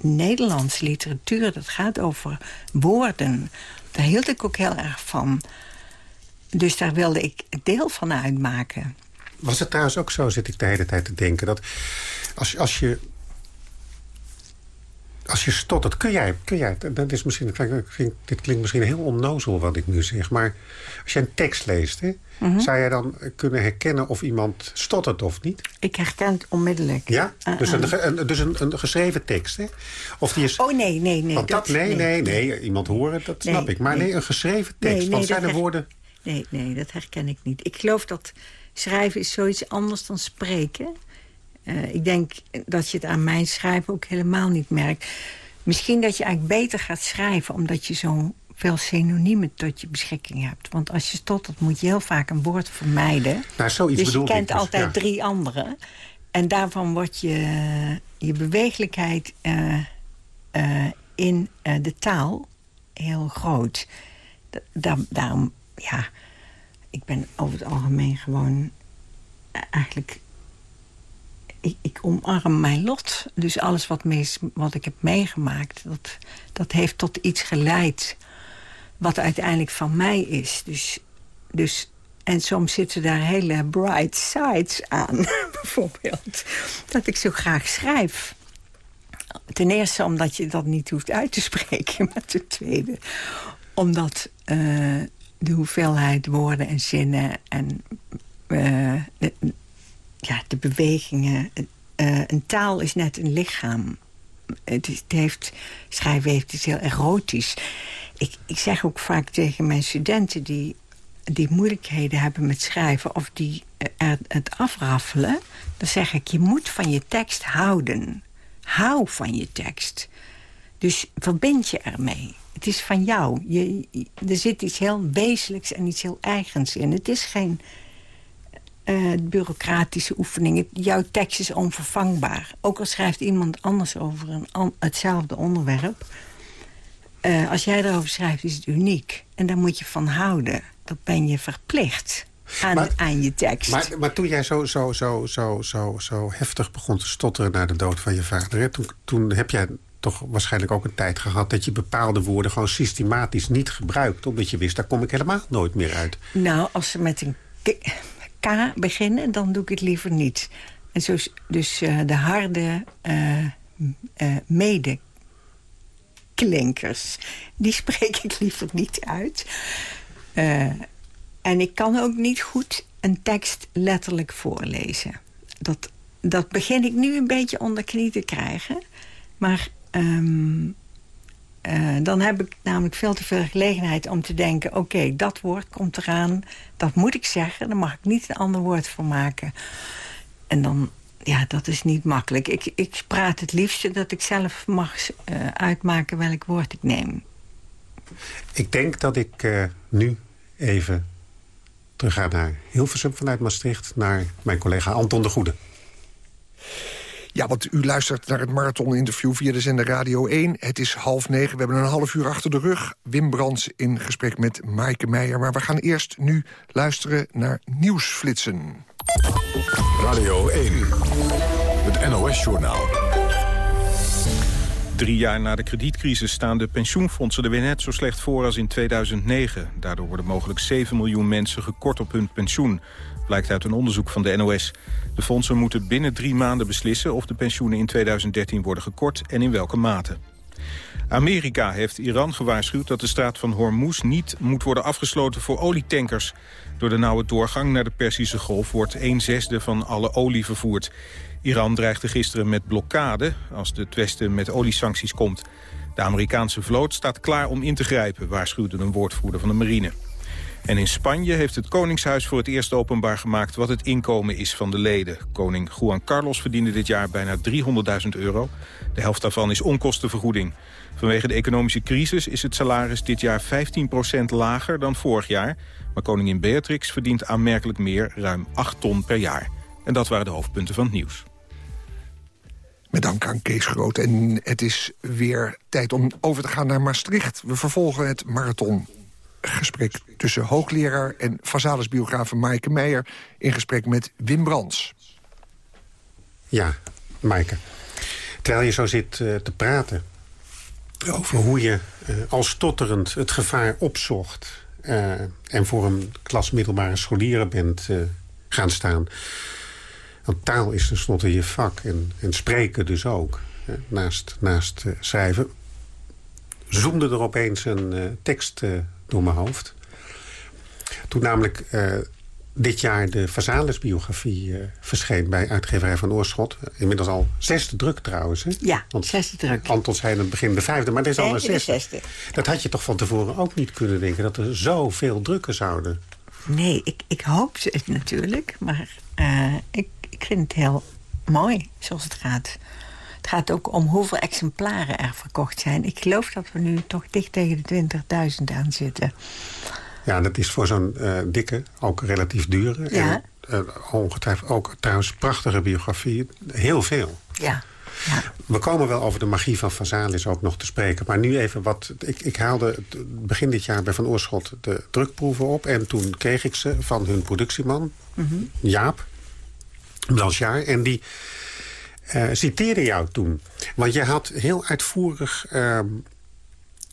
Nederlands literatuur. Dat gaat over woorden. Daar hield ik ook heel erg van. Dus daar wilde ik deel van uitmaken. Was het trouwens ook zo, zit ik de hele tijd te denken... dat als, als je als je stottert, kun jij, kun jij dat is misschien, dit klinkt misschien heel onnozel wat ik nu zeg... maar als je een tekst leest, hè, mm -hmm. zou jij dan kunnen herkennen of iemand stottert of niet? Ik herken het onmiddellijk. Ja? Uh, dus, een, een, dus een, een, geschreven tekst, hè? Of die is, oh, nee, nee, nee. Want dat, dat nee, nee, nee, nee, iemand horen, dat nee, snap ik. Maar nee, nee een geschreven tekst, nee, want zijn er woorden... Nee, nee, dat herken ik niet. Ik geloof dat schrijven is zoiets anders dan spreken... Uh, ik denk dat je het aan mijn schrijven ook helemaal niet merkt. Misschien dat je eigenlijk beter gaat schrijven... omdat je zo veel synoniemen tot je beschikking hebt. Want als je stottert moet je heel vaak een woord vermijden. Nou, zoiets dus je kent dus, altijd ja. drie andere. En daarvan wordt je, je bewegelijkheid uh, uh, in de taal heel groot. Da daarom, ja, ik ben over het algemeen gewoon eigenlijk ik, ik, omarm mijn lot. Dus alles wat, meest, wat ik heb meegemaakt, dat, dat heeft tot iets geleid... wat uiteindelijk van mij is. Dus, dus, en soms zitten daar hele bright sides aan, bijvoorbeeld. Dat ik zo graag schrijf. Ten eerste omdat je dat niet hoeft uit te spreken. Maar ten tweede omdat uh, de hoeveelheid woorden en zinnen... en de, ja, de bewegingen. Uh, een taal is net een lichaam. Het, het heeft, schrijven heeft iets heel erotisch. Ik, ik zeg ook vaak tegen mijn studenten die, die moeilijkheden hebben met schrijven... of die het afraffelen, dan zeg ik... je moet van je tekst houden. Hou van je tekst. Dus verbind je ermee. Het is van jou. Je, er zit iets heel wezenlijks en iets heel eigens in. Het is geen uh, bureaucratische oefeningen. Jouw tekst is onvervangbaar. Ook al schrijft iemand anders over een an hetzelfde onderwerp. Uh, als jij erover schrijft, is het uniek. En daar moet je van houden. Dat ben je verplicht aan, maar, aan je tekst. Maar, maar toen jij zo, zo, zo, zo, zo, zo heftig begon te stotteren... na de dood van je vader... Hè, toen, toen heb jij toch waarschijnlijk ook een tijd gehad... dat je bepaalde woorden gewoon systematisch niet gebruikt... omdat je wist, daar kom ik helemaal nooit meer uit. Nou, als ze met een K beginnen, dan doe ik het liever niet. En zo, dus uh, de harde uh, uh, medeklinkers, die spreek ik liever niet uit. en ik kan ook niet goed een tekst letterlijk voorlezen. Dat, dat begin ik nu een beetje onder knie te krijgen. Maar um, uh, dan heb ik namelijk veel te veel gelegenheid om te denken... oké, dat woord komt eraan, dat moet ik zeggen. Daar mag ik niet een ander woord voor maken. En dan, ja, dat is niet makkelijk. Ik, ik praat het liefste dat ik zelf mag uh, uitmaken welk woord ik neem. Ik denk dat ik uh, nu even terug ga naar Hilversum vanuit Maastricht... naar mijn collega Anton de Goede. Ja, want u luistert naar het marathon-interview via de zender Radio 1. Het is half negen, we hebben een half uur achter de rug. Wim Brands in gesprek met Maaike Meijer. Maar we gaan eerst nu luisteren naar nieuwsflitsen. Radio 1, het NOS-journaal. Drie jaar na de kredietcrisis staan de pensioenfondsen er weer net zo slecht voor als in 2009. Daardoor worden mogelijk 7 miljoen mensen gekort op hun pensioen blijkt uit een onderzoek van de NOS. De fondsen moeten binnen drie maanden beslissen of de pensioenen in 2013 worden gekort en in welke mate. Amerika heeft Iran gewaarschuwd dat de straat van Hormuz niet moet worden afgesloten voor olietankers. Door de nauwe doorgang naar de Persische Golf wordt een zesde van alle olie vervoerd. Iran dreigde gisteren met blokkade als de Westen met oliesancties komt. De Amerikaanse vloot staat klaar om in te grijpen, waarschuwde een woordvoerder van de marine. En in Spanje heeft het Koningshuis voor het eerst openbaar gemaakt... wat het inkomen is van de leden. Koning Juan Carlos verdiende dit jaar bijna 300.000 euro. De helft daarvan is onkostenvergoeding. Vanwege de economische crisis is het salaris dit jaar 15% lager dan vorig jaar. Maar koningin Beatrix verdient aanmerkelijk meer, ruim 8 ton per jaar. En dat waren de hoofdpunten van het nieuws. Met dank aan Kees Groot. En het is weer tijd om over te gaan naar Maastricht. We vervolgen het marathon gesprek tussen hoogleraar en Vazalis-biograaf Maaike Meijer... in gesprek met Wim Brands. Ja, Maaike. Terwijl je zo zit uh, te praten over hoe je uh, als stotterend het gevaar opzocht... Uh, en voor een klas middelbare scholieren bent gaan staan. Want taal is tenslotte je vak en, en spreken dus ook. naast naast schrijven zoomde er opeens een tekst door mijn hoofd. Toen namelijk uh, dit jaar de Vazalis-biografie uh, verscheen... bij uitgeverij van Oorschot. Inmiddels al zesde druk trouwens. Hè? Ja, Want zesde druk. Anton zei in het begin de vijfde, maar dit is al een zesde. zesde. Dat had je toch van tevoren ook niet kunnen denken... dat er zoveel drukken zouden? Nee, ik, ik hoopte het natuurlijk. Maar uh, ik, ik vind het heel mooi zoals het gaat. Het gaat ook om hoeveel exemplaren er verkocht zijn. Ik geloof dat we nu toch dicht tegen de 20.000 aan zitten. Ja, dat is voor zo'n uh, dikke ook relatief dure. Ja. En, uh, ongetwijfeld ook trouwens prachtige biografie. Heel veel. Ja. Ja. We komen wel over de magie van Vazalis ook nog te spreken. Maar nu even wat... Ik, ik haalde begin dit jaar bij Van Oorschot de drukproeven op. En toen kreeg ik ze van hun productieman, mm -hmm. Jaap Blanchard. En die uh, citeerde jou toen. Want je had heel uitvoerig uh,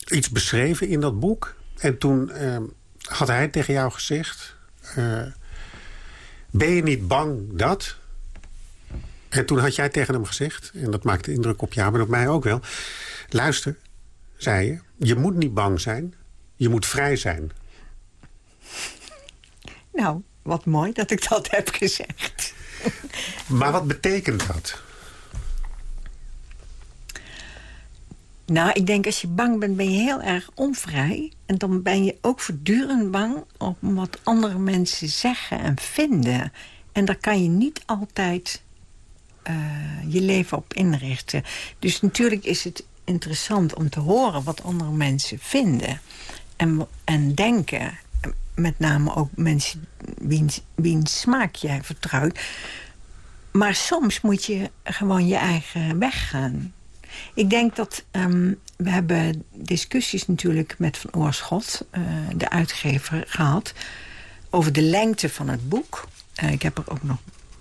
iets beschreven in dat boek. En toen uh, had hij tegen jou gezegd... Eh, ben je niet bang dat... En toen had jij tegen hem gezegd... en dat maakte indruk op jou, maar op mij ook wel... luister, zei je, je moet niet bang zijn. Je moet vrij zijn. Nou, wat mooi dat ik dat heb gezegd. Maar wat betekent dat? Nou, ik denk als je bang bent, ben je heel erg onvrij. En dan ben je ook voortdurend bang om wat andere mensen zeggen en vinden. En daar kan je niet altijd uh, je leven op inrichten. Dus natuurlijk is het interessant om te horen wat andere mensen vinden. En, en denken. Met name ook mensen wiens, wiens smaak jij vertrouwt. Maar soms moet je gewoon je eigen weg gaan. Ik denk dat um, we hebben discussies natuurlijk met Van Oorschot, uh, de uitgever, gehad... over de lengte van het boek. Uh, ik heb er ook nog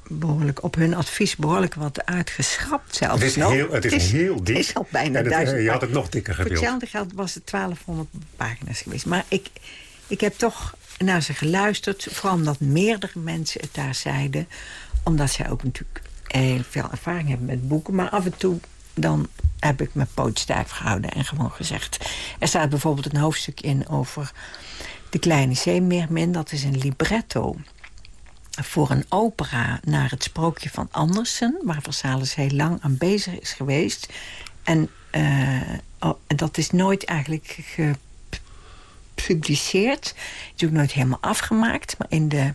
behoorlijk op hun advies behoorlijk wat uitgeschrapt zelfs. Het is, heel, het is, het is heel dik. Het is al bijna het, duizend. Je had het nog dikker gewild. Voor hetzelfde geld was het 1200 pagina's geweest. Maar ik, ik heb toch naar ze geluisterd. Vooral omdat meerdere mensen het daar zeiden. Omdat zij ook natuurlijk heel veel ervaring hebben met boeken. Maar af en toe dan heb ik mijn poot stijf gehouden en gewoon gezegd... er staat bijvoorbeeld een hoofdstuk in over de kleine zeemeermin. Dat is een libretto voor een opera naar het sprookje van Andersen... waar Versailles heel lang aan bezig is geweest. En uh, oh, dat is nooit eigenlijk gepubliceerd. Het is nooit helemaal afgemaakt. Maar in de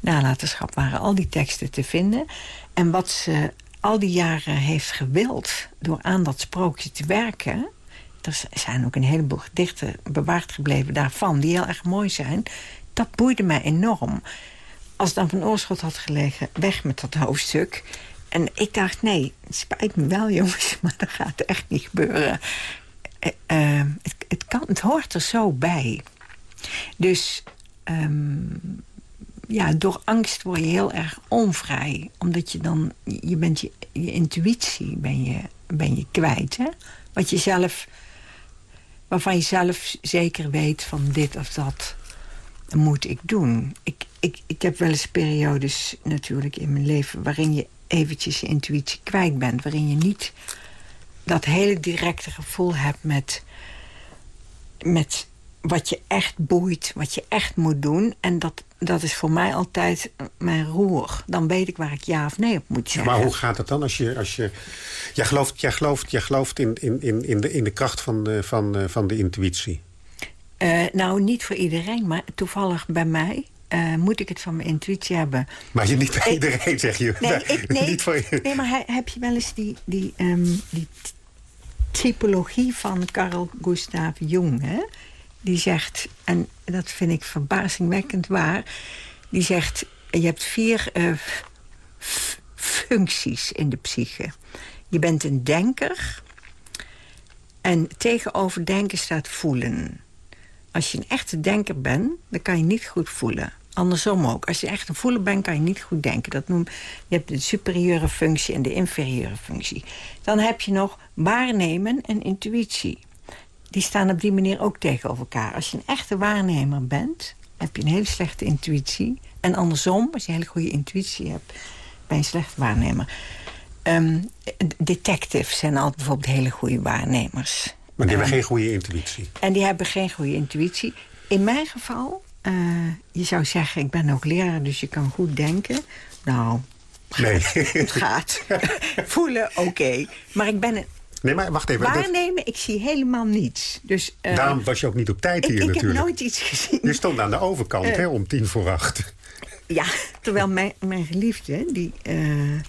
nalatenschap waren al die teksten te vinden. En wat ze al die jaren heeft gewild door aan dat sprookje te werken... er zijn ook een heleboel gedichten bewaard gebleven daarvan... die heel erg mooi zijn. Dat boeide mij enorm. Als dan Van Oorschot had gelegen, weg met dat hoofdstuk... en ik dacht, nee, het spijt me wel jongens, maar dat gaat echt niet gebeuren. Eh, eh, het, kan, het hoort er zo bij. Dus ehm, ja, door angst word je heel erg onvrij. Omdat je dan, je bent je, je intuïtie ben je, ben je kwijt. Hè? Wat je zelf, waarvan je zelf zeker weet van dit of dat moet ik doen. Ik, ik, ik heb wel eens periodes natuurlijk in mijn leven... waarin je eventjes je intuïtie kwijt bent. Waarin je niet dat hele directe gevoel hebt met, met wat je echt boeit, wat je echt moet doen. En dat, dat is voor mij altijd mijn roer. Dan weet ik waar ik ja of nee op moet zeggen. Maar hoe gaat het dan als je... Als je jij gelooft, jij gelooft, jij gelooft in, in, in, in, de, in de kracht van de, van, van de intuïtie? Uh, nou, niet voor iedereen, maar toevallig bij mij... Uh, moet ik het van mijn intuïtie hebben. Maar je niet bij iedereen, zeg je. Nee, ik, nee, niet voor je. nee maar heb je wel eens die, die, um, die typologie van Carl Gustav Jung... Hè? die zegt, en dat vind ik verbazingwekkend waar... die zegt, je hebt vier uh, functies in de psyche. Je bent een denker... en tegenover denken staat voelen. Als je een echte denker bent, dan kan je niet goed voelen. Andersom ook. Als je echt een voeler bent, kan je niet goed denken. Dat noem, je hebt de superieure functie en de inferieure functie. Dan heb je nog waarnemen en intuïtie die staan op die manier ook tegenover elkaar. Als je een echte waarnemer bent, heb je een hele slechte intuïtie. En andersom, als je een hele goede intuïtie hebt, ben je een slechte waarnemer. Um, detectives zijn altijd bijvoorbeeld hele goede waarnemers. Maar die hebben geen goede intuïtie. En die hebben geen goede intuïtie. In mijn geval, uh, je zou zeggen, ik ben ook leraar, dus je kan goed denken. Nou, nee. het gaat. Voelen, oké. Maar ik ben een Nee, maar wacht even. Waarnemen, ik zie helemaal niets. Dus, uh, Daarom was je ook niet op tijd hier ik, natuurlijk. Ik heb nooit iets gezien. Je stond aan de overkant, uh, hè, om tien voor acht. Ja, terwijl mijn, mijn geliefde, die, uh,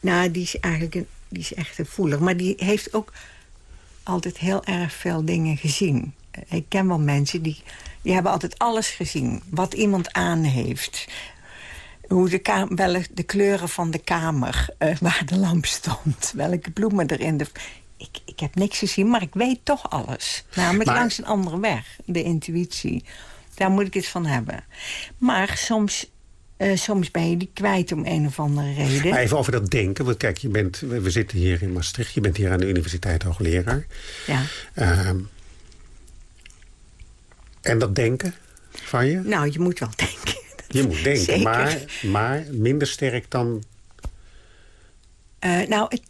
nou, die is eigenlijk een, die is echt een voeler. Maar die heeft ook altijd heel erg veel dingen gezien. Ik ken wel mensen die, die hebben altijd alles gezien. Wat iemand aan heeft hoe de, welke de kleuren van de kamer uh, waar de lamp stond. Welke bloemen erin. De, ik, ik heb niks gezien, maar ik weet toch alles. Namelijk maar... langs een andere weg. De intuïtie. Daar moet ik het van hebben. Maar soms uh, soms ben je die kwijt om een of andere reden. Maar even over dat denken. Want kijk, je bent, we zitten hier in Maastricht. Je bent hier aan de universiteit hoogleraar. Ja. Uh, en dat denken van je? Nou, je moet wel denken. Je moet denken, maar, maar minder sterk dan... Uh, nou, het,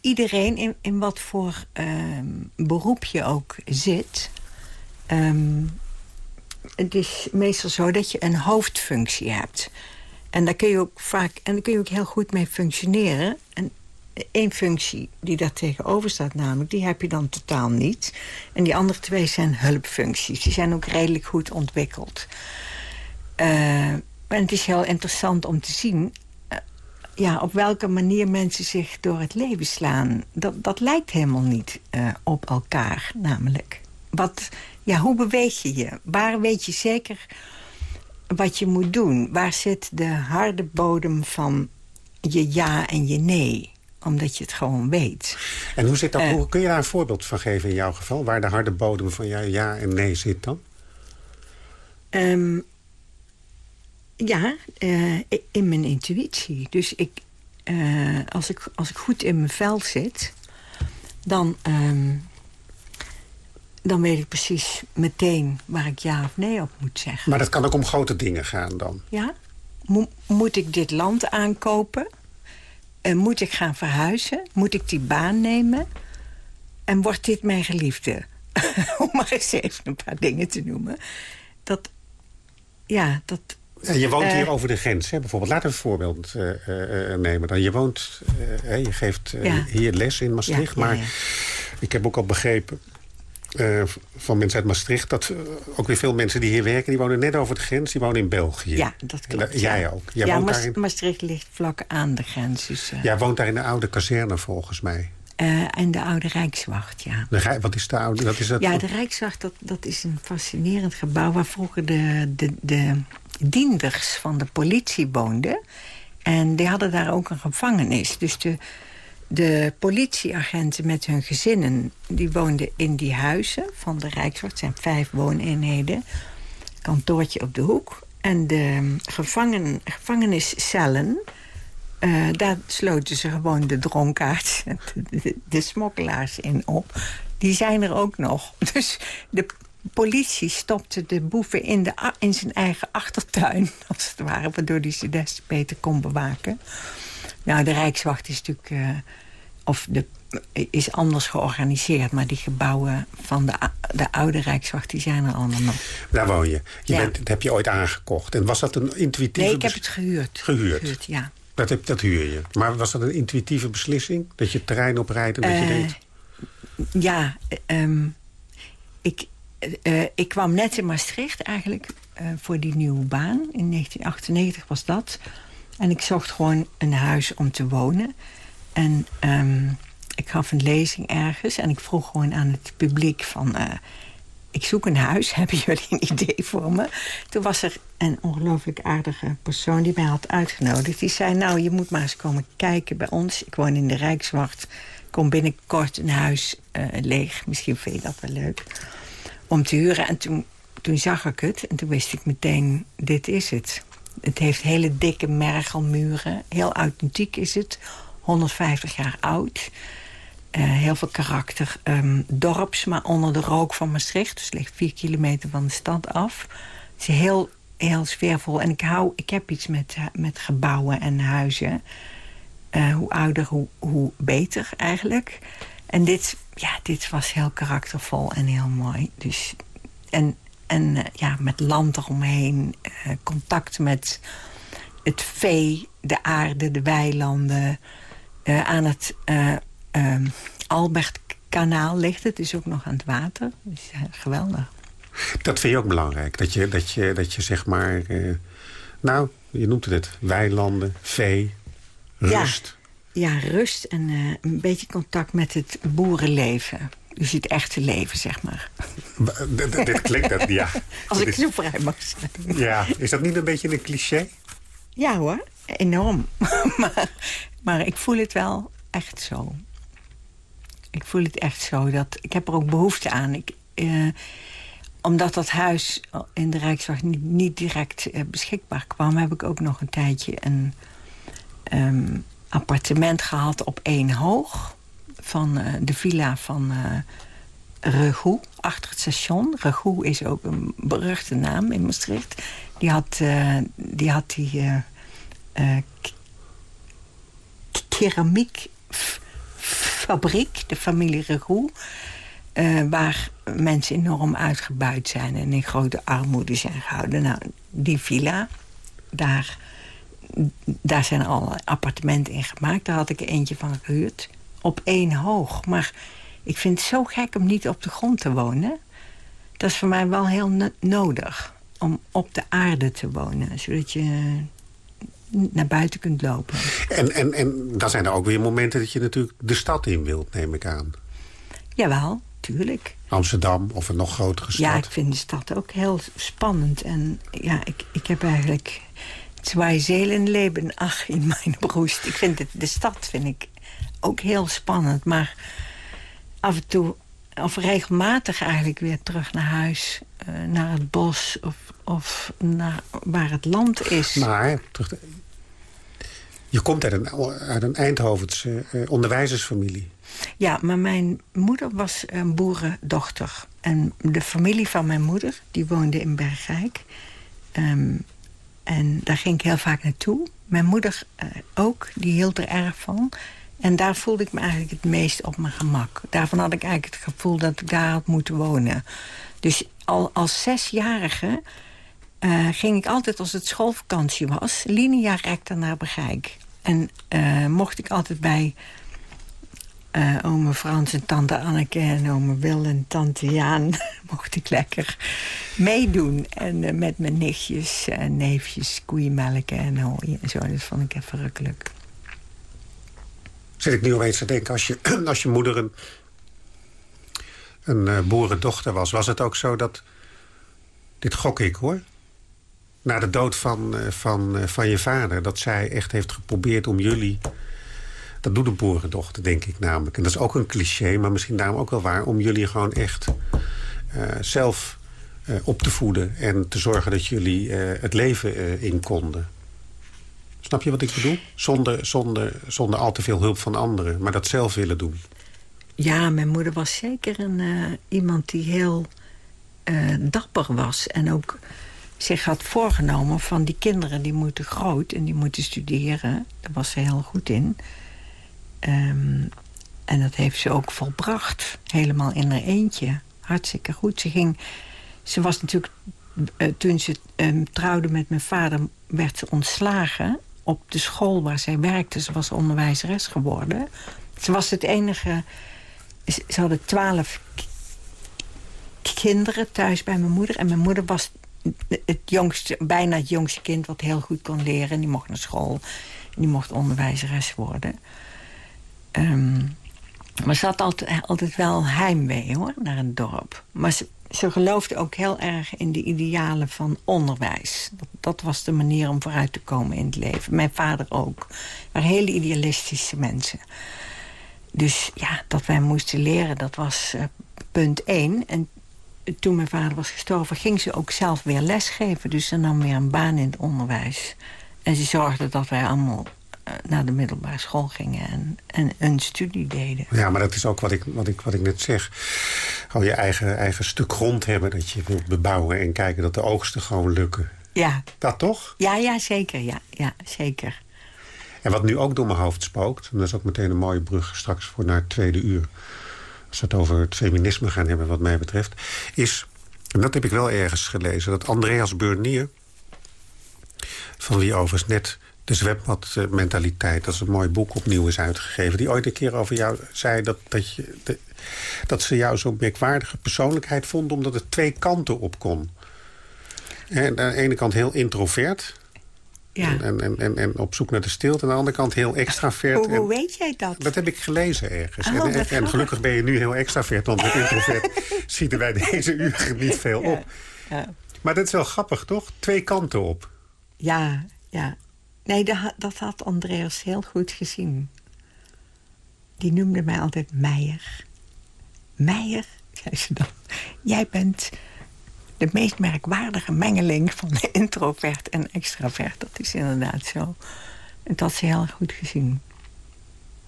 iedereen in, in wat voor uh, beroep je ook zit... Um, het is meestal zo dat je een hoofdfunctie hebt. En daar kun je ook vaak en daar kun je ook heel goed mee functioneren. En één functie die daar tegenover staat namelijk, die heb je dan totaal niet. En die andere twee zijn hulpfuncties. Die zijn ook redelijk goed ontwikkeld. Uh, en het is heel interessant om te zien... Uh, ja, op welke manier mensen zich door het leven slaan. Dat, dat lijkt helemaal niet uh, op elkaar, namelijk. Wat, ja, hoe beweeg je je? Waar weet je zeker wat je moet doen? Waar zit de harde bodem van je ja en je nee? Omdat je het gewoon weet. En hoe zit dat? hoe, kun je daar een voorbeeld van geven in jouw geval? Waar de harde bodem van ja, ja en nee zit dan? Um, ja, uh, in mijn intuïtie. Dus ik, uh, als, ik, als ik goed in mijn vel zit... dan, um, dan weet ik precies meteen waar ik ja of nee op moet zeggen. Maar dat kan ook om grote dingen gaan dan? Ja. Mo moet ik dit land aankopen? Uh, moet ik gaan verhuizen? Moet ik die baan nemen? En wordt dit mijn geliefde? om maar eens even een paar dingen te noemen. Dat, ja, dat je woont hier uh, over de grens, hè? bijvoorbeeld. Laten we een voorbeeld uh, uh, nemen. Dan. Je woont, je geeft ja. hier les in Maastricht. Ja, ja, maar ik heb ook al begrepen van mensen uit Maastricht... dat ook weer veel mensen die hier werken... die wonen net over de grens, die wonen in België. Ja, dat klopt. jij ook. Jij ja, Maas in... Maastricht ligt vlak aan de grens. Dus, Jij woont daar in de oude kazerne volgens mij. Uh, en de oude Rijkswacht, ja. De, wat is de oude? Wat is dat? Ja, de Rijkswacht, dat, dat is een fascinerend gebouw... waar vroeger de, de, de dienders van de politie woonden. En die hadden daar ook een gevangenis. Dus de, de politieagenten met hun gezinnen... die woonden in die huizen van de Rijkswacht. Het zijn vijf wooneenheden. Kantoortje op de hoek. En de gevangen, gevangeniscellen... Uh, daar sloten ze gewoon de dronkaards, de, de, smokkelaars in op. Die zijn er ook nog. Dus de politie stopte de boeven in, de, in zijn eigen achtertuin, als het ware... waardoor hij ze des te beter kon bewaken. Nou, de Rijkswacht is natuurlijk... Uh, of de, is anders georganiseerd. Maar die gebouwen van de, de oude Rijkswacht, die zijn er allemaal nog. Daar woon je. je bent, dat heb je ooit aangekocht. En was dat een intuïtieve... Nee, ik heb het gehuurd. Gehuurd? gehuurd ja. Dat, heb, dat huur je. Maar was dat een intuïtieve beslissing? Dat je het terrein oprijdt en dat je deed? Ja, um, ik, uh, ik kwam net in Maastricht eigenlijk voor die nieuwe baan. In 1998 was dat. En ik zocht gewoon een huis om te wonen. En um, ik gaf een lezing ergens. En ik vroeg gewoon aan het publiek van... Uh, ik zoek een huis, hebben jullie een idee voor me? Toen was er een ongelooflijk aardige persoon die mij had uitgenodigd. Die zei, nou, je moet maar eens komen kijken bij ons. Ik woon in de Rijkswacht. Kom binnenkort een huis uh, leeg. Misschien vind je dat wel leuk. Om te huren. En toen, toen zag ik het. En toen wist ik meteen, dit is het. Het heeft hele dikke mergelmuren. Heel authentiek is het. 150 jaar oud. Uh, heel veel karakter. Um, dorps, maar onder de rook van Maastricht. Dus ligt vier kilometer van de stad af. Het is heel, heel sfeervol. En ik, hou, ik heb iets met, met gebouwen en huizen. Uh, hoe ouder, hoe, hoe beter eigenlijk. En dit, ja, dit was heel karaktervol en heel mooi. Dus, en en uh, ja, met land eromheen. contact met het vee, de aarde, de weilanden. aan het um, Albertkanaal ligt het. is ook nog aan het water. Dus, uh, geweldig. Dat vind je ook belangrijk. Dat je, dat je, dat je zeg maar... Uh, nou, je noemt het weilanden, vee, rust. Ja, ja rust en uh, een beetje contact met het boerenleven. Dus het echte leven, zeg maar. dit klinkt dat, ja. Als ik zo vrij mag zijn. Ja, is dat niet een beetje een cliché? Ja hoor, enorm. maar, maar ik voel het wel echt zo ik voel het echt zo. Dat, ik heb er ook behoefte aan. Ik, uh, omdat dat huis in de Rijkswacht niet, niet direct uh, beschikbaar kwam... heb ik ook nog een tijdje een um, appartement gehad op één hoog... van uh, de villa van Regoe, achter het station. Regoe is ook een beruchte naam in Maastricht. Die had die, had die keramiek fabriek, de familie Regoe... Uh, waar mensen enorm uitgebuit zijn en in grote armoede zijn gehouden. Nou, die villa, daar, daar zijn alle appartementen in gemaakt. Daar had ik eentje van gehuurd, op één hoog. Maar ik vind het zo gek om niet op de grond te wonen. Dat is voor mij wel heel nodig, om op de aarde te wonen. Zodat je naar buiten kunt lopen. En, en, en dan zijn er ook weer momenten dat je natuurlijk de stad in wilt, neem ik aan. Jawel, tuurlijk. Amsterdam of een nog grotere stad. Ja, ik vind de stad ook heel spannend. En ja, ik, ik heb eigenlijk twee Zeelenleben ach in mijn broest. Ik vind het, de stad vind ik ook heel spannend. Maar af en toe, of regelmatig eigenlijk weer terug naar huis. Uh, naar het bos of, of naar waar het land is. Maar, terug, je komt uit een, uit een Eindhovense uh, onderwijzersfamilie. Ja, maar mijn moeder was een boerendochter. En de familie van mijn moeder, die woonde in Bergrijk. Um, en daar ging ik heel vaak naartoe. Mijn moeder uh, ook, die hield er erg van. En daar voelde ik me eigenlijk het meest op mijn gemak. Daarvan had ik eigenlijk het gevoel dat ik daar had moeten wonen. Dus al als zesjarige uh, ging ik altijd als het schoolvakantie was... linea recta naar Bergrijk. En uh, mocht ik altijd bij uh, ome Frans en tante Anneke en ome Wil en tante Jaan... mocht ik lekker meedoen. En uh, met mijn nichtjes en neefjes koeienmelken en en zo. Dat vond ik even verrukkelijk. Zit ik nu opeens te denken, als je, als je moeder een, een boerendochter was... was het ook zo dat... Dit gok ik, hoor na de dood van, eh, van, eh, van je vader... dat zij echt heeft geprobeerd om jullie... Dat doet een boerendochter, denk ik namelijk. En dat is ook een cliché, maar misschien daarom ook wel waar... om jullie gewoon echt uh, zelf op te voeden... en te zorgen dat jullie het leven in konden. Snap je wat ik bedoel? Zonder, zonder, zonder al te veel hulp van anderen, maar dat zelf willen doen. Ja, mijn moeder was zeker een, iemand die heel dapper was. En ook zich had voorgenomen van die kinderen die moeten groot en die moeten studeren. Daar was ze heel goed in. Um, en dat heeft ze ook volbracht. Helemaal in haar eentje. Hartstikke goed. Ze, ging, ze was natuurlijk... Uh, toen ze um, trouwde met mijn vader... werd ze ontslagen op de school waar zij werkte. Ze was onderwijzeres geworden. Ze was het enige... Ze hadden twaalf kinderen thuis bij mijn moeder. En mijn moeder was het jongste, bijna het jongste kind wat heel goed kon leren. En die mocht naar school. Die mocht onderwijzeres worden. Um, maar ze had altijd, altijd wel heimwee hoor, naar een dorp. Maar ze, geloofde ook heel erg in de idealen van onderwijs. Dat, dat, was de manier om vooruit te komen in het leven. Mijn vader ook. Maar hele idealistische mensen. Dus ja, dat wij moesten leren, dat was uh, punt één. En toen mijn vader was gestorven, ging ze ook zelf weer lesgeven. Dus ze nam weer een baan in het onderwijs. En ze zorgde dat wij allemaal uh, naar de middelbare school gingen en, en een studie deden. Ja, maar dat is ook wat ik, wat ik, wat ik net zeg. Gewoon je eigen, eigen stuk grond hebben dat je wilt bebouwen... en kijken dat de oogsten gewoon lukken. Ja. Dat toch? Ja, ja, zeker. Ja, ja, zeker. En wat nu ook door mijn hoofd spookt... en dat is ook meteen een mooie brug straks voor naar het tweede uur... als we het over het feminisme gaan hebben wat mij betreft... is, en dat heb ik wel ergens gelezen... dat Andreas Burnier, van wie overigens net de zwembadmentaliteit, dat is een mooi boek opnieuw is uitgegeven... die ooit een keer over jou zei dat, dat, je, dat ze jou zo'n merkwaardige persoonlijkheid vond... omdat het twee kanten op kon. En aan de ene kant heel introvert... Ja. En, en, en, en op zoek naar de stilte. Aan de andere kant heel extravert. Hoe, hoe weet jij dat? Dat heb ik gelezen ergens. Oh, en, en, gelukkig ben je nu heel extravert. Want met introvert zien wij deze uren niet veel op. Ja. Maar dat is wel grappig, toch? Twee kanten op. Ja, ja. Nee, dat, dat had Andreas heel goed gezien. Die noemde mij altijd Meijer. Meijer, zei ze dan. Jij bent de meest merkwaardige mengeling van introvert en extravert. Dat is inderdaad zo. En dat had ze heel goed gezien.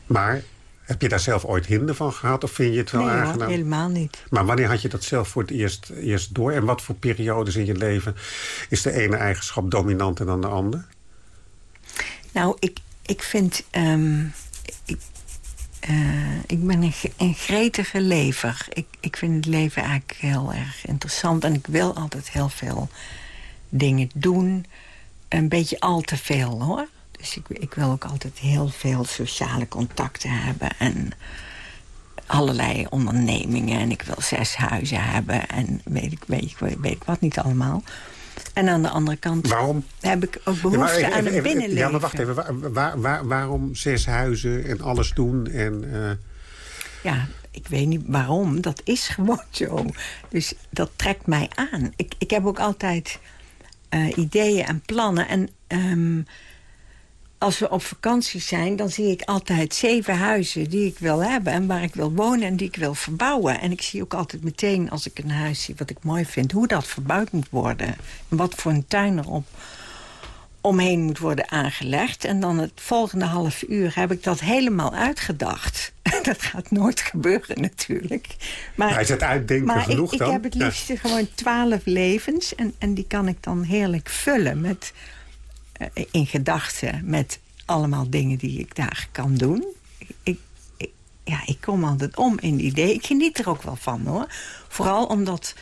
Maar heb je daar zelf ooit hinder van gehad? Of vind je het wel nee, aangenaam? Nee, helemaal niet. Maar wanneer had je dat zelf voor het eerst, eerst door? En wat voor periodes in je leven is de ene eigenschap dominanter dan de ander? Nou, ik, ik vind... Um, ik, uh, ik ben een, een gretige lever. Ik, ik vind het leven eigenlijk heel erg interessant. En ik wil altijd heel veel dingen doen. Een beetje al te veel, hoor. Dus ik, ik wil ook altijd heel veel sociale contacten hebben. En allerlei ondernemingen. En ik wil zes huizen hebben. En weet ik, weet ik, weet ik wat niet allemaal. En aan de andere kant waarom? heb ik ook behoefte ja, aan een binnenleven. Ja, maar wacht even. Waar, waar, waarom zes huizen en alles doen? En, uh... Ja, ik weet niet waarom. Dat is gewoon zo. Dus dat trekt mij aan. Ik, ik heb ook altijd uh, ideeën en plannen. En um, als we op vakantie zijn, dan zie ik altijd zeven huizen die ik wil hebben... en waar ik wil wonen en die ik wil verbouwen. En ik zie ook altijd meteen, als ik een huis zie wat ik mooi vind... hoe dat verbouwd moet worden. En wat voor een tuin erop omheen moet worden aangelegd. En dan het volgende half uur heb ik dat helemaal uitgedacht. dat gaat nooit gebeuren natuurlijk. Maar, Hij is het uitdenken maar genoeg ik, dan? ik heb het liefst gewoon twaalf levens... En, en die kan ik dan heerlijk vullen met in gedachten met allemaal dingen die ik daar kan doen. Ik, ik, ja, ik kom altijd om in idee. Ik geniet er ook wel van, hoor. Vooral omdat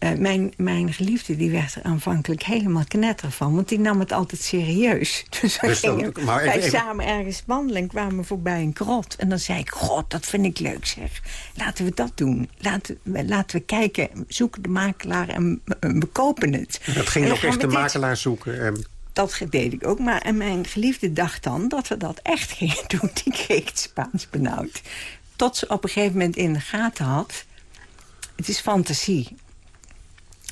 uh, mijn, mijn geliefde die werd er aanvankelijk helemaal knetter van. Want die nam het altijd serieus. Dus, dus gingen dan, wij samen ergens wandelen kwamen voorbij een krot. En dan zei ik, god, dat vind ik leuk zeg. Laten we dat doen. Laten, laten we kijken, zoeken de makelaar en we kopen het. Dat ging ook echt de makelaar zoeken en dat deed ik ook. Maar en mijn geliefde dacht dan dat we dat echt gingen doen. Die kreeg het Spaans benauwd. Tot ze op een gegeven moment in de gaten had... het is fantasie.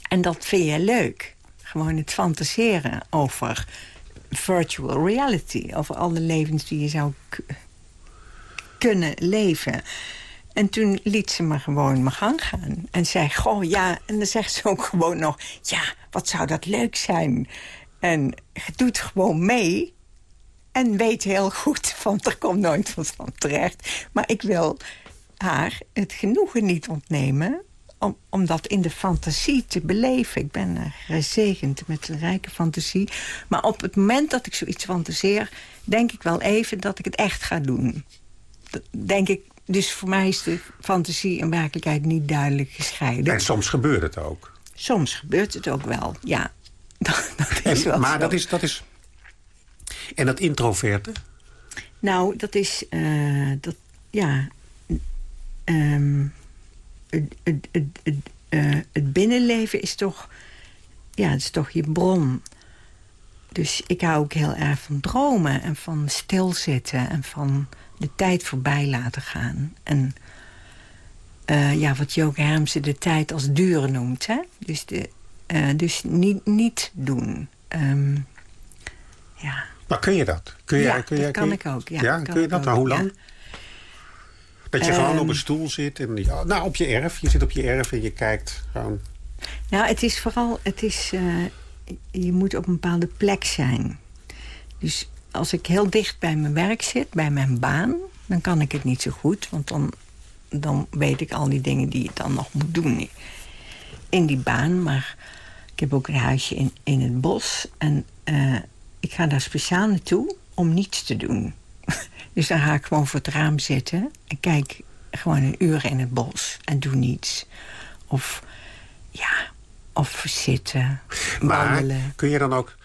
En dat vind je leuk. gewoon het fantaseren over virtual reality. Over alle levens die je zou kunnen leven. En toen liet ze me gewoon mijn gang gaan. En zei, goh, ja. En dan zegt ze ook gewoon nog... ja, wat zou dat leuk zijn. En je doet gewoon mee. En weet heel goed, van er komt nooit wat van terecht. Maar ik wil haar het genoegen niet ontnemen... Om, om dat in de fantasie te beleven. Ik ben gezegend met een rijke fantasie. Maar op het moment dat ik zoiets fantaseer... denk ik wel even dat ik het echt ga doen. denk ik, dus voor mij is de fantasie en werkelijkheid niet duidelijk gescheiden. En soms gebeurt het ook. Soms gebeurt het ook wel, ja. Dat, is maar dat is, dat is... En dat introverte? Nou, dat is... Uh, dat, ja... Um, het, het, het, het, uh, het binnenleven is toch... Ja, het is toch je bron. Dus ik hou ook heel erg van dromen en van stilzitten... en van de tijd voorbij laten gaan. En uh, ja, wat Joke Hermsen de tijd als duur noemt. Hè? Dus, de, uh, dus niet, niet doen. Um, ja. Maar kun je dat? Kun je, ja, kun je, dat kan ik ook. Ja, ja kun je dat? Nou, hoe lang? Dat je um, gewoon op een stoel zit. En, nou, op je erf. Je zit op je erf en je kijkt gewoon... Nou, het is vooral... Het is, uh, je moet op een bepaalde plek zijn. Dus als ik heel dicht bij mijn werk zit, bij mijn baan... dan kan ik het niet zo goed, want dan, dan weet ik al die dingen die ik dan nog moet doen in die baan. Maar ik heb ook een huisje in, in het bos en uh, ik ga daar speciaal naartoe om niets te doen. dus dan ga ik gewoon voor het raam zitten en kijk gewoon een uur in het bos en doe niets. Of ja, of zitten, maar wandelen. kun je dan ook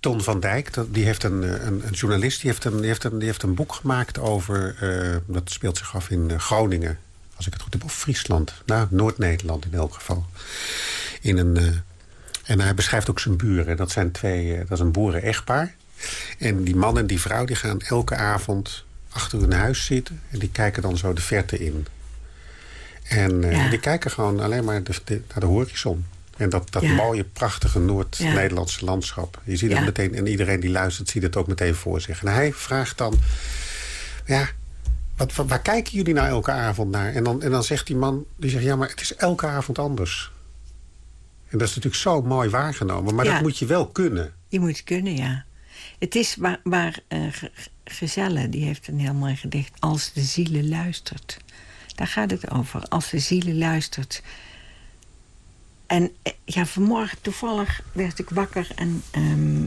Ton van Dijk, die heeft een, een, een, journalist... Die heeft een, die heeft een, die heeft een boek gemaakt over... Uh, dat speelt zich af in Groningen, als ik het goed heb. Of Friesland, nou, Noord-Nederland in elk geval. In een, uh, en hij beschrijft ook zijn buren. Dat zijn twee, dat is een boeren-echtpaar. En die man en die vrouw die gaan elke avond achter hun huis zitten... en die kijken dan zo de verte in. En ja. die kijken gewoon alleen maar de, de, naar de horizon. En dat, dat Ja. mooie, prachtige Noord-Nederlandse landschap. Je ziet het meteen, en iedereen die luistert ziet het ook meteen voor zich. En hij vraagt dan, ja, wat, waar kijken jullie nou elke avond naar? En dan, en dan zegt die man, die zegt, ja, maar het is elke avond anders. En dat is natuurlijk zo mooi waargenomen. Maar Ja. dat moet je wel kunnen. Je moet kunnen, ja. Het is waar, waar eh, Ge- Ge- Gezelle, die heeft een heel mooi gedicht... Als de zielen luistert. Daar gaat het over. Als de zielen luistert. En eh, ja, vanmorgen toevallig werd ik wakker en... ehm,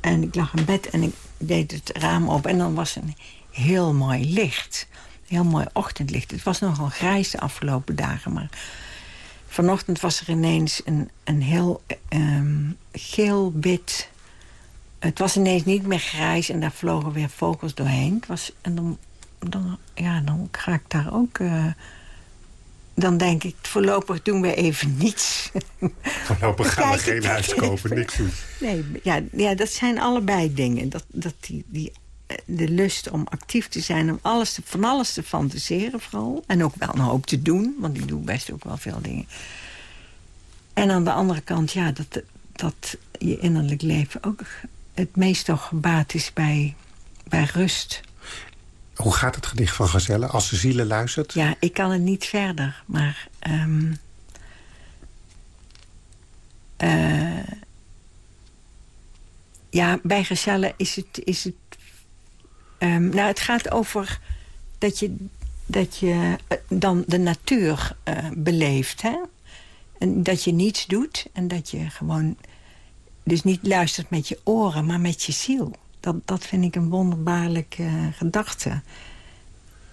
en ik lag in bed en ik deed het raam op. En dan was een heel mooi licht. Heel mooi ochtendlicht. Het was nogal grijs de afgelopen dagen, maar... Vanochtend was er ineens een, een heel ehm, geel-wit... Het was ineens niet meer grijs en daar vlogen weer vogels doorheen. Het was, en dan, dan, ja, dan ga ik daar ook... eh, dan denk ik, voorlopig doen we even niets. Voorlopig gaan we geen huis kopen, niks doen. Nee, ja, ja, dat zijn allebei dingen. Dat, dat die, die, de lust om actief te zijn, om alles te, van alles te fantaseren vooral. En ook wel een hoop te doen, want ik doe best ook wel veel dingen. En aan de andere kant, ja, dat, dat je innerlijk leven ook het meest toch gebaat is bij, bij rust. Hoe gaat het gedicht van Gazelle? Als de zielen luistert? Ja, ik kan het niet verder, maar... ehm, eh, ja, bij Gezellen is het... Is het ehm, nou, het gaat over dat je, dat je eh, dan de natuur eh, beleeft, hè? En dat je niets doet en dat je gewoon... Dus niet luistert met je oren, maar met je ziel. Dat, dat vind ik een wonderbaarlijke gedachte.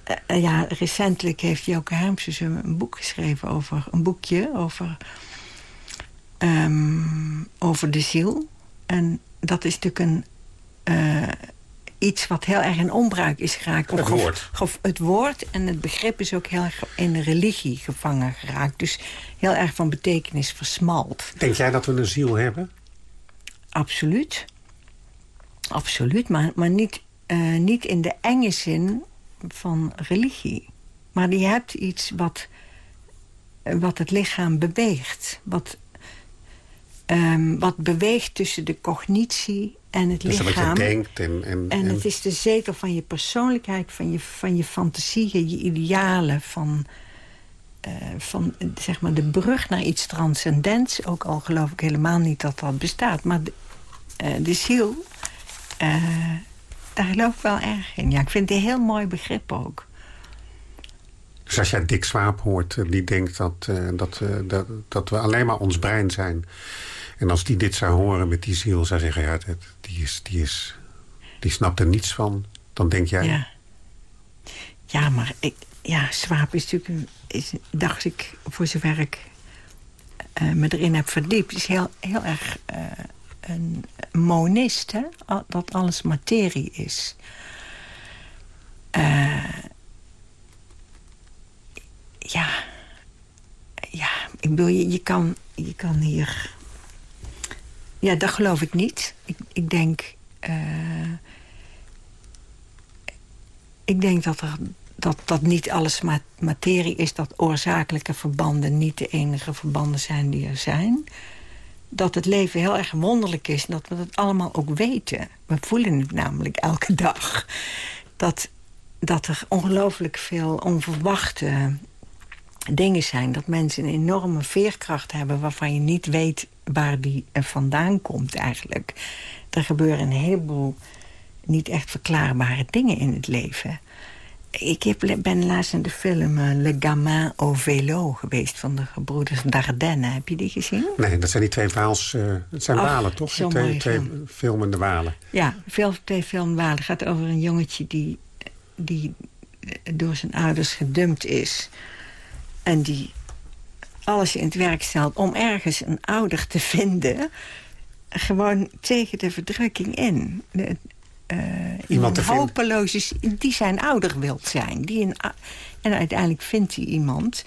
Eh, eh, ja, recentelijk heeft Joke Hermsen zo een boek geschreven over... een boekje over, ehm, over de ziel. En dat is natuurlijk een... iets wat heel erg in onbruik is geraakt. Het Of- woord. of het woord en het begrip is ook heel erg in de religie gevangen geraakt. Dus heel erg van betekenis versmalt. Denk jij dat we een ziel hebben? Absoluut. Absoluut, maar, maar niet, eh, niet in de enge zin van religie. Maar je hebt iets wat wat het lichaam beweegt. Wat, ehm, wat beweegt tussen de cognitie en het dus lichaam. wat je denkt. En, en, en, het is de zetel van je persoonlijkheid, van je, van je fantasieën, je idealen... van, uh, van zeg maar de brug naar iets transcendents. Ook al geloof ik helemaal niet dat dat bestaat. Maar de, uh, de ziel, uh, daar geloof ik wel erg in. Ja, ik vind het een heel mooi begrip ook. Dus als jij Dick Swaap hoort, die denkt dat, dat, dat, dat we alleen maar ons brein zijn... En als die dit zou horen met die ziel, zou zeggen... ja, die, is, die, is, die snapt er niets van. Dan denk jij... Ja, ja maar ik, ja, Swaap is natuurlijk... Een, is, dacht ik, voor zover ik uh, me erin heb verdiept... is heel, heel erg een monist? Dat alles materie is. Uh, ja... Ja, ik bedoel, je, je, kan, je kan hier ja, dat geloof ik niet. Ik, ik denk... Uh, ik denk dat, er, dat, dat niet alles materie is... dat oorzakelijke verbanden niet de enige verbanden zijn die er zijn. Dat het leven heel erg wonderlijk is... en dat we dat allemaal ook weten. We voelen het namelijk elke dag. Dat, dat er ongelooflijk veel onverwachte dingen zijn. Dat mensen een enorme veerkracht hebben... waarvan je niet weet waar die vandaan komt eigenlijk. Er gebeuren een heleboel niet echt verklaarbare dingen in het leven. Ik heb, ben laatst in de film uh, Le Gamin au Vélo geweest... van de gebroeders Dardenne. Heb je die gezien? Nee, dat zijn die twee Waals... Uh, het zijn walen, toch? Twee, twee film. filmende walen. Ja, veel, twee filmen walen. Het gaat over een jongetje die, die door zijn ouders gedumpt is. En die alles in het werk stelt om ergens een ouder te vinden... gewoon tegen de verdrukking in. De, uh, iemand te vinden. hopeloos is, die zijn ouder wilt zijn. Die een, en uiteindelijk vindt hij iemand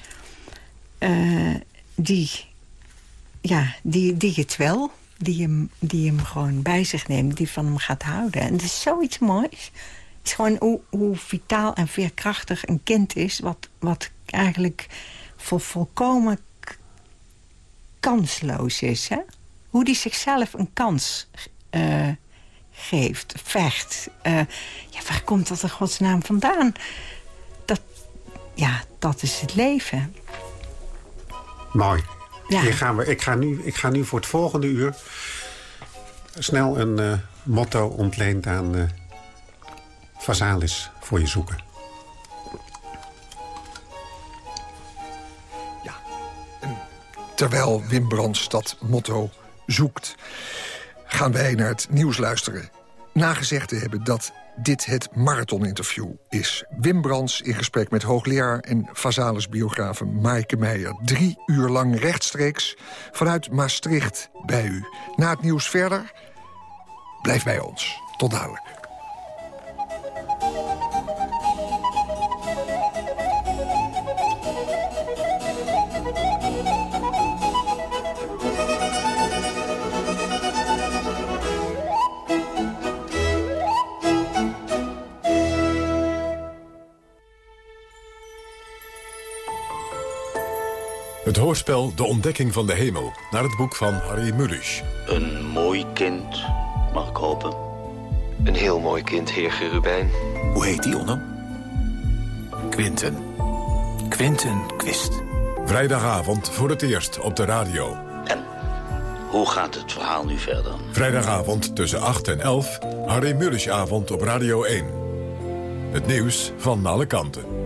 uh, die, ja, die, die het wel... Die hem, die hem gewoon bij zich neemt, die van hem gaat houden. En het is zoiets moois. Het is gewoon hoe, hoe vitaal en veerkrachtig een kind is... wat, wat eigenlijk vol, volkomen kansloos is. Hè? Hoe die zichzelf een kans uh, geeft, vecht. Uh, ja, waar komt dat in godsnaam vandaan? Dat, ja, dat is het leven. Mooi. Ja. Hier gaan we, ik, ga nu, ik ga nu voor het volgende uur... snel een uh, motto ontleend aan Vasalis voor je zoeken. Terwijl Wim Brands dat motto zoekt, gaan wij naar het nieuws luisteren. Nagezegd te hebben dat dit het marathoninterview is. Wim Brands in gesprek met hoogleraar en Vazalis-biografe Maaike Meijer. Drie uur lang rechtstreeks vanuit Maastricht bij u. Na het nieuws verder, blijf bij ons. Tot dadelijk. Het hoorspel De Ontdekking van de Hemel, naar het boek van Harry Mulisch. Een mooi kind, mag ik hopen. Een heel mooi kind, heer Gerubijn. Hoe heet die, Onno? Quinten. Quinten Quist. Vrijdagavond voor het eerst op de radio. En hoe gaat het verhaal nu verder? Vrijdagavond tussen 8 en 11, Harry Mulischavond op Radio 1. Het nieuws van alle kanten.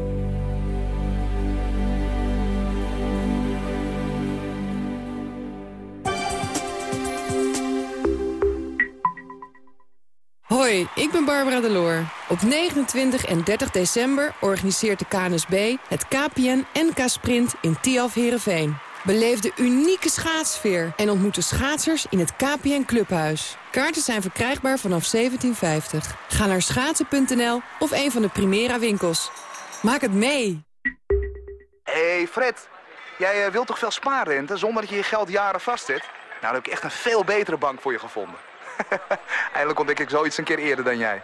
Ik ben Barbara Deloor. Op 29 en 30 december organiseert de KNSB het KPN NK Sprint in Tialf Herenveen. Beleef de unieke schaatsfeer en ontmoet de schaatsers in het KPN Clubhuis. Kaarten zijn verkrijgbaar vanaf 1750. Ga naar schaatsen.nl of een van de Primera winkels. Maak het mee! hey Fred, jij uh, wilt toch veel spaarrente zonder dat je je geld jaren vastzet? Nou, dan heb ik echt een veel betere bank voor je gevonden. Eindelijk ontdek ik zoiets een keer eerder dan jij.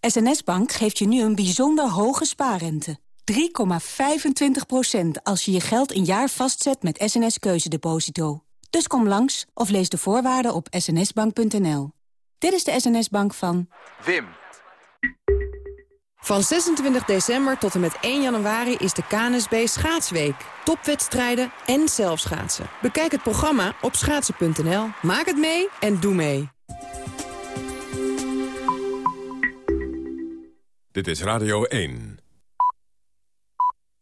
SNS Bank geeft je nu een bijzonder hoge spaarrente. 3,25% als je je geld een jaar vastzet met SNS Keuzedeposito. Dus kom langs of lees de voorwaarden op snsbank.nl. Dit is de SNS-bank van... Wim. Van 26 december tot en met 1 januari is de KNSB Schaatsweek. Topwedstrijden en zelfschaatsen. Bekijk het programma op schaatsen.nl. Maak het mee en doe mee. Dit is Radio 1.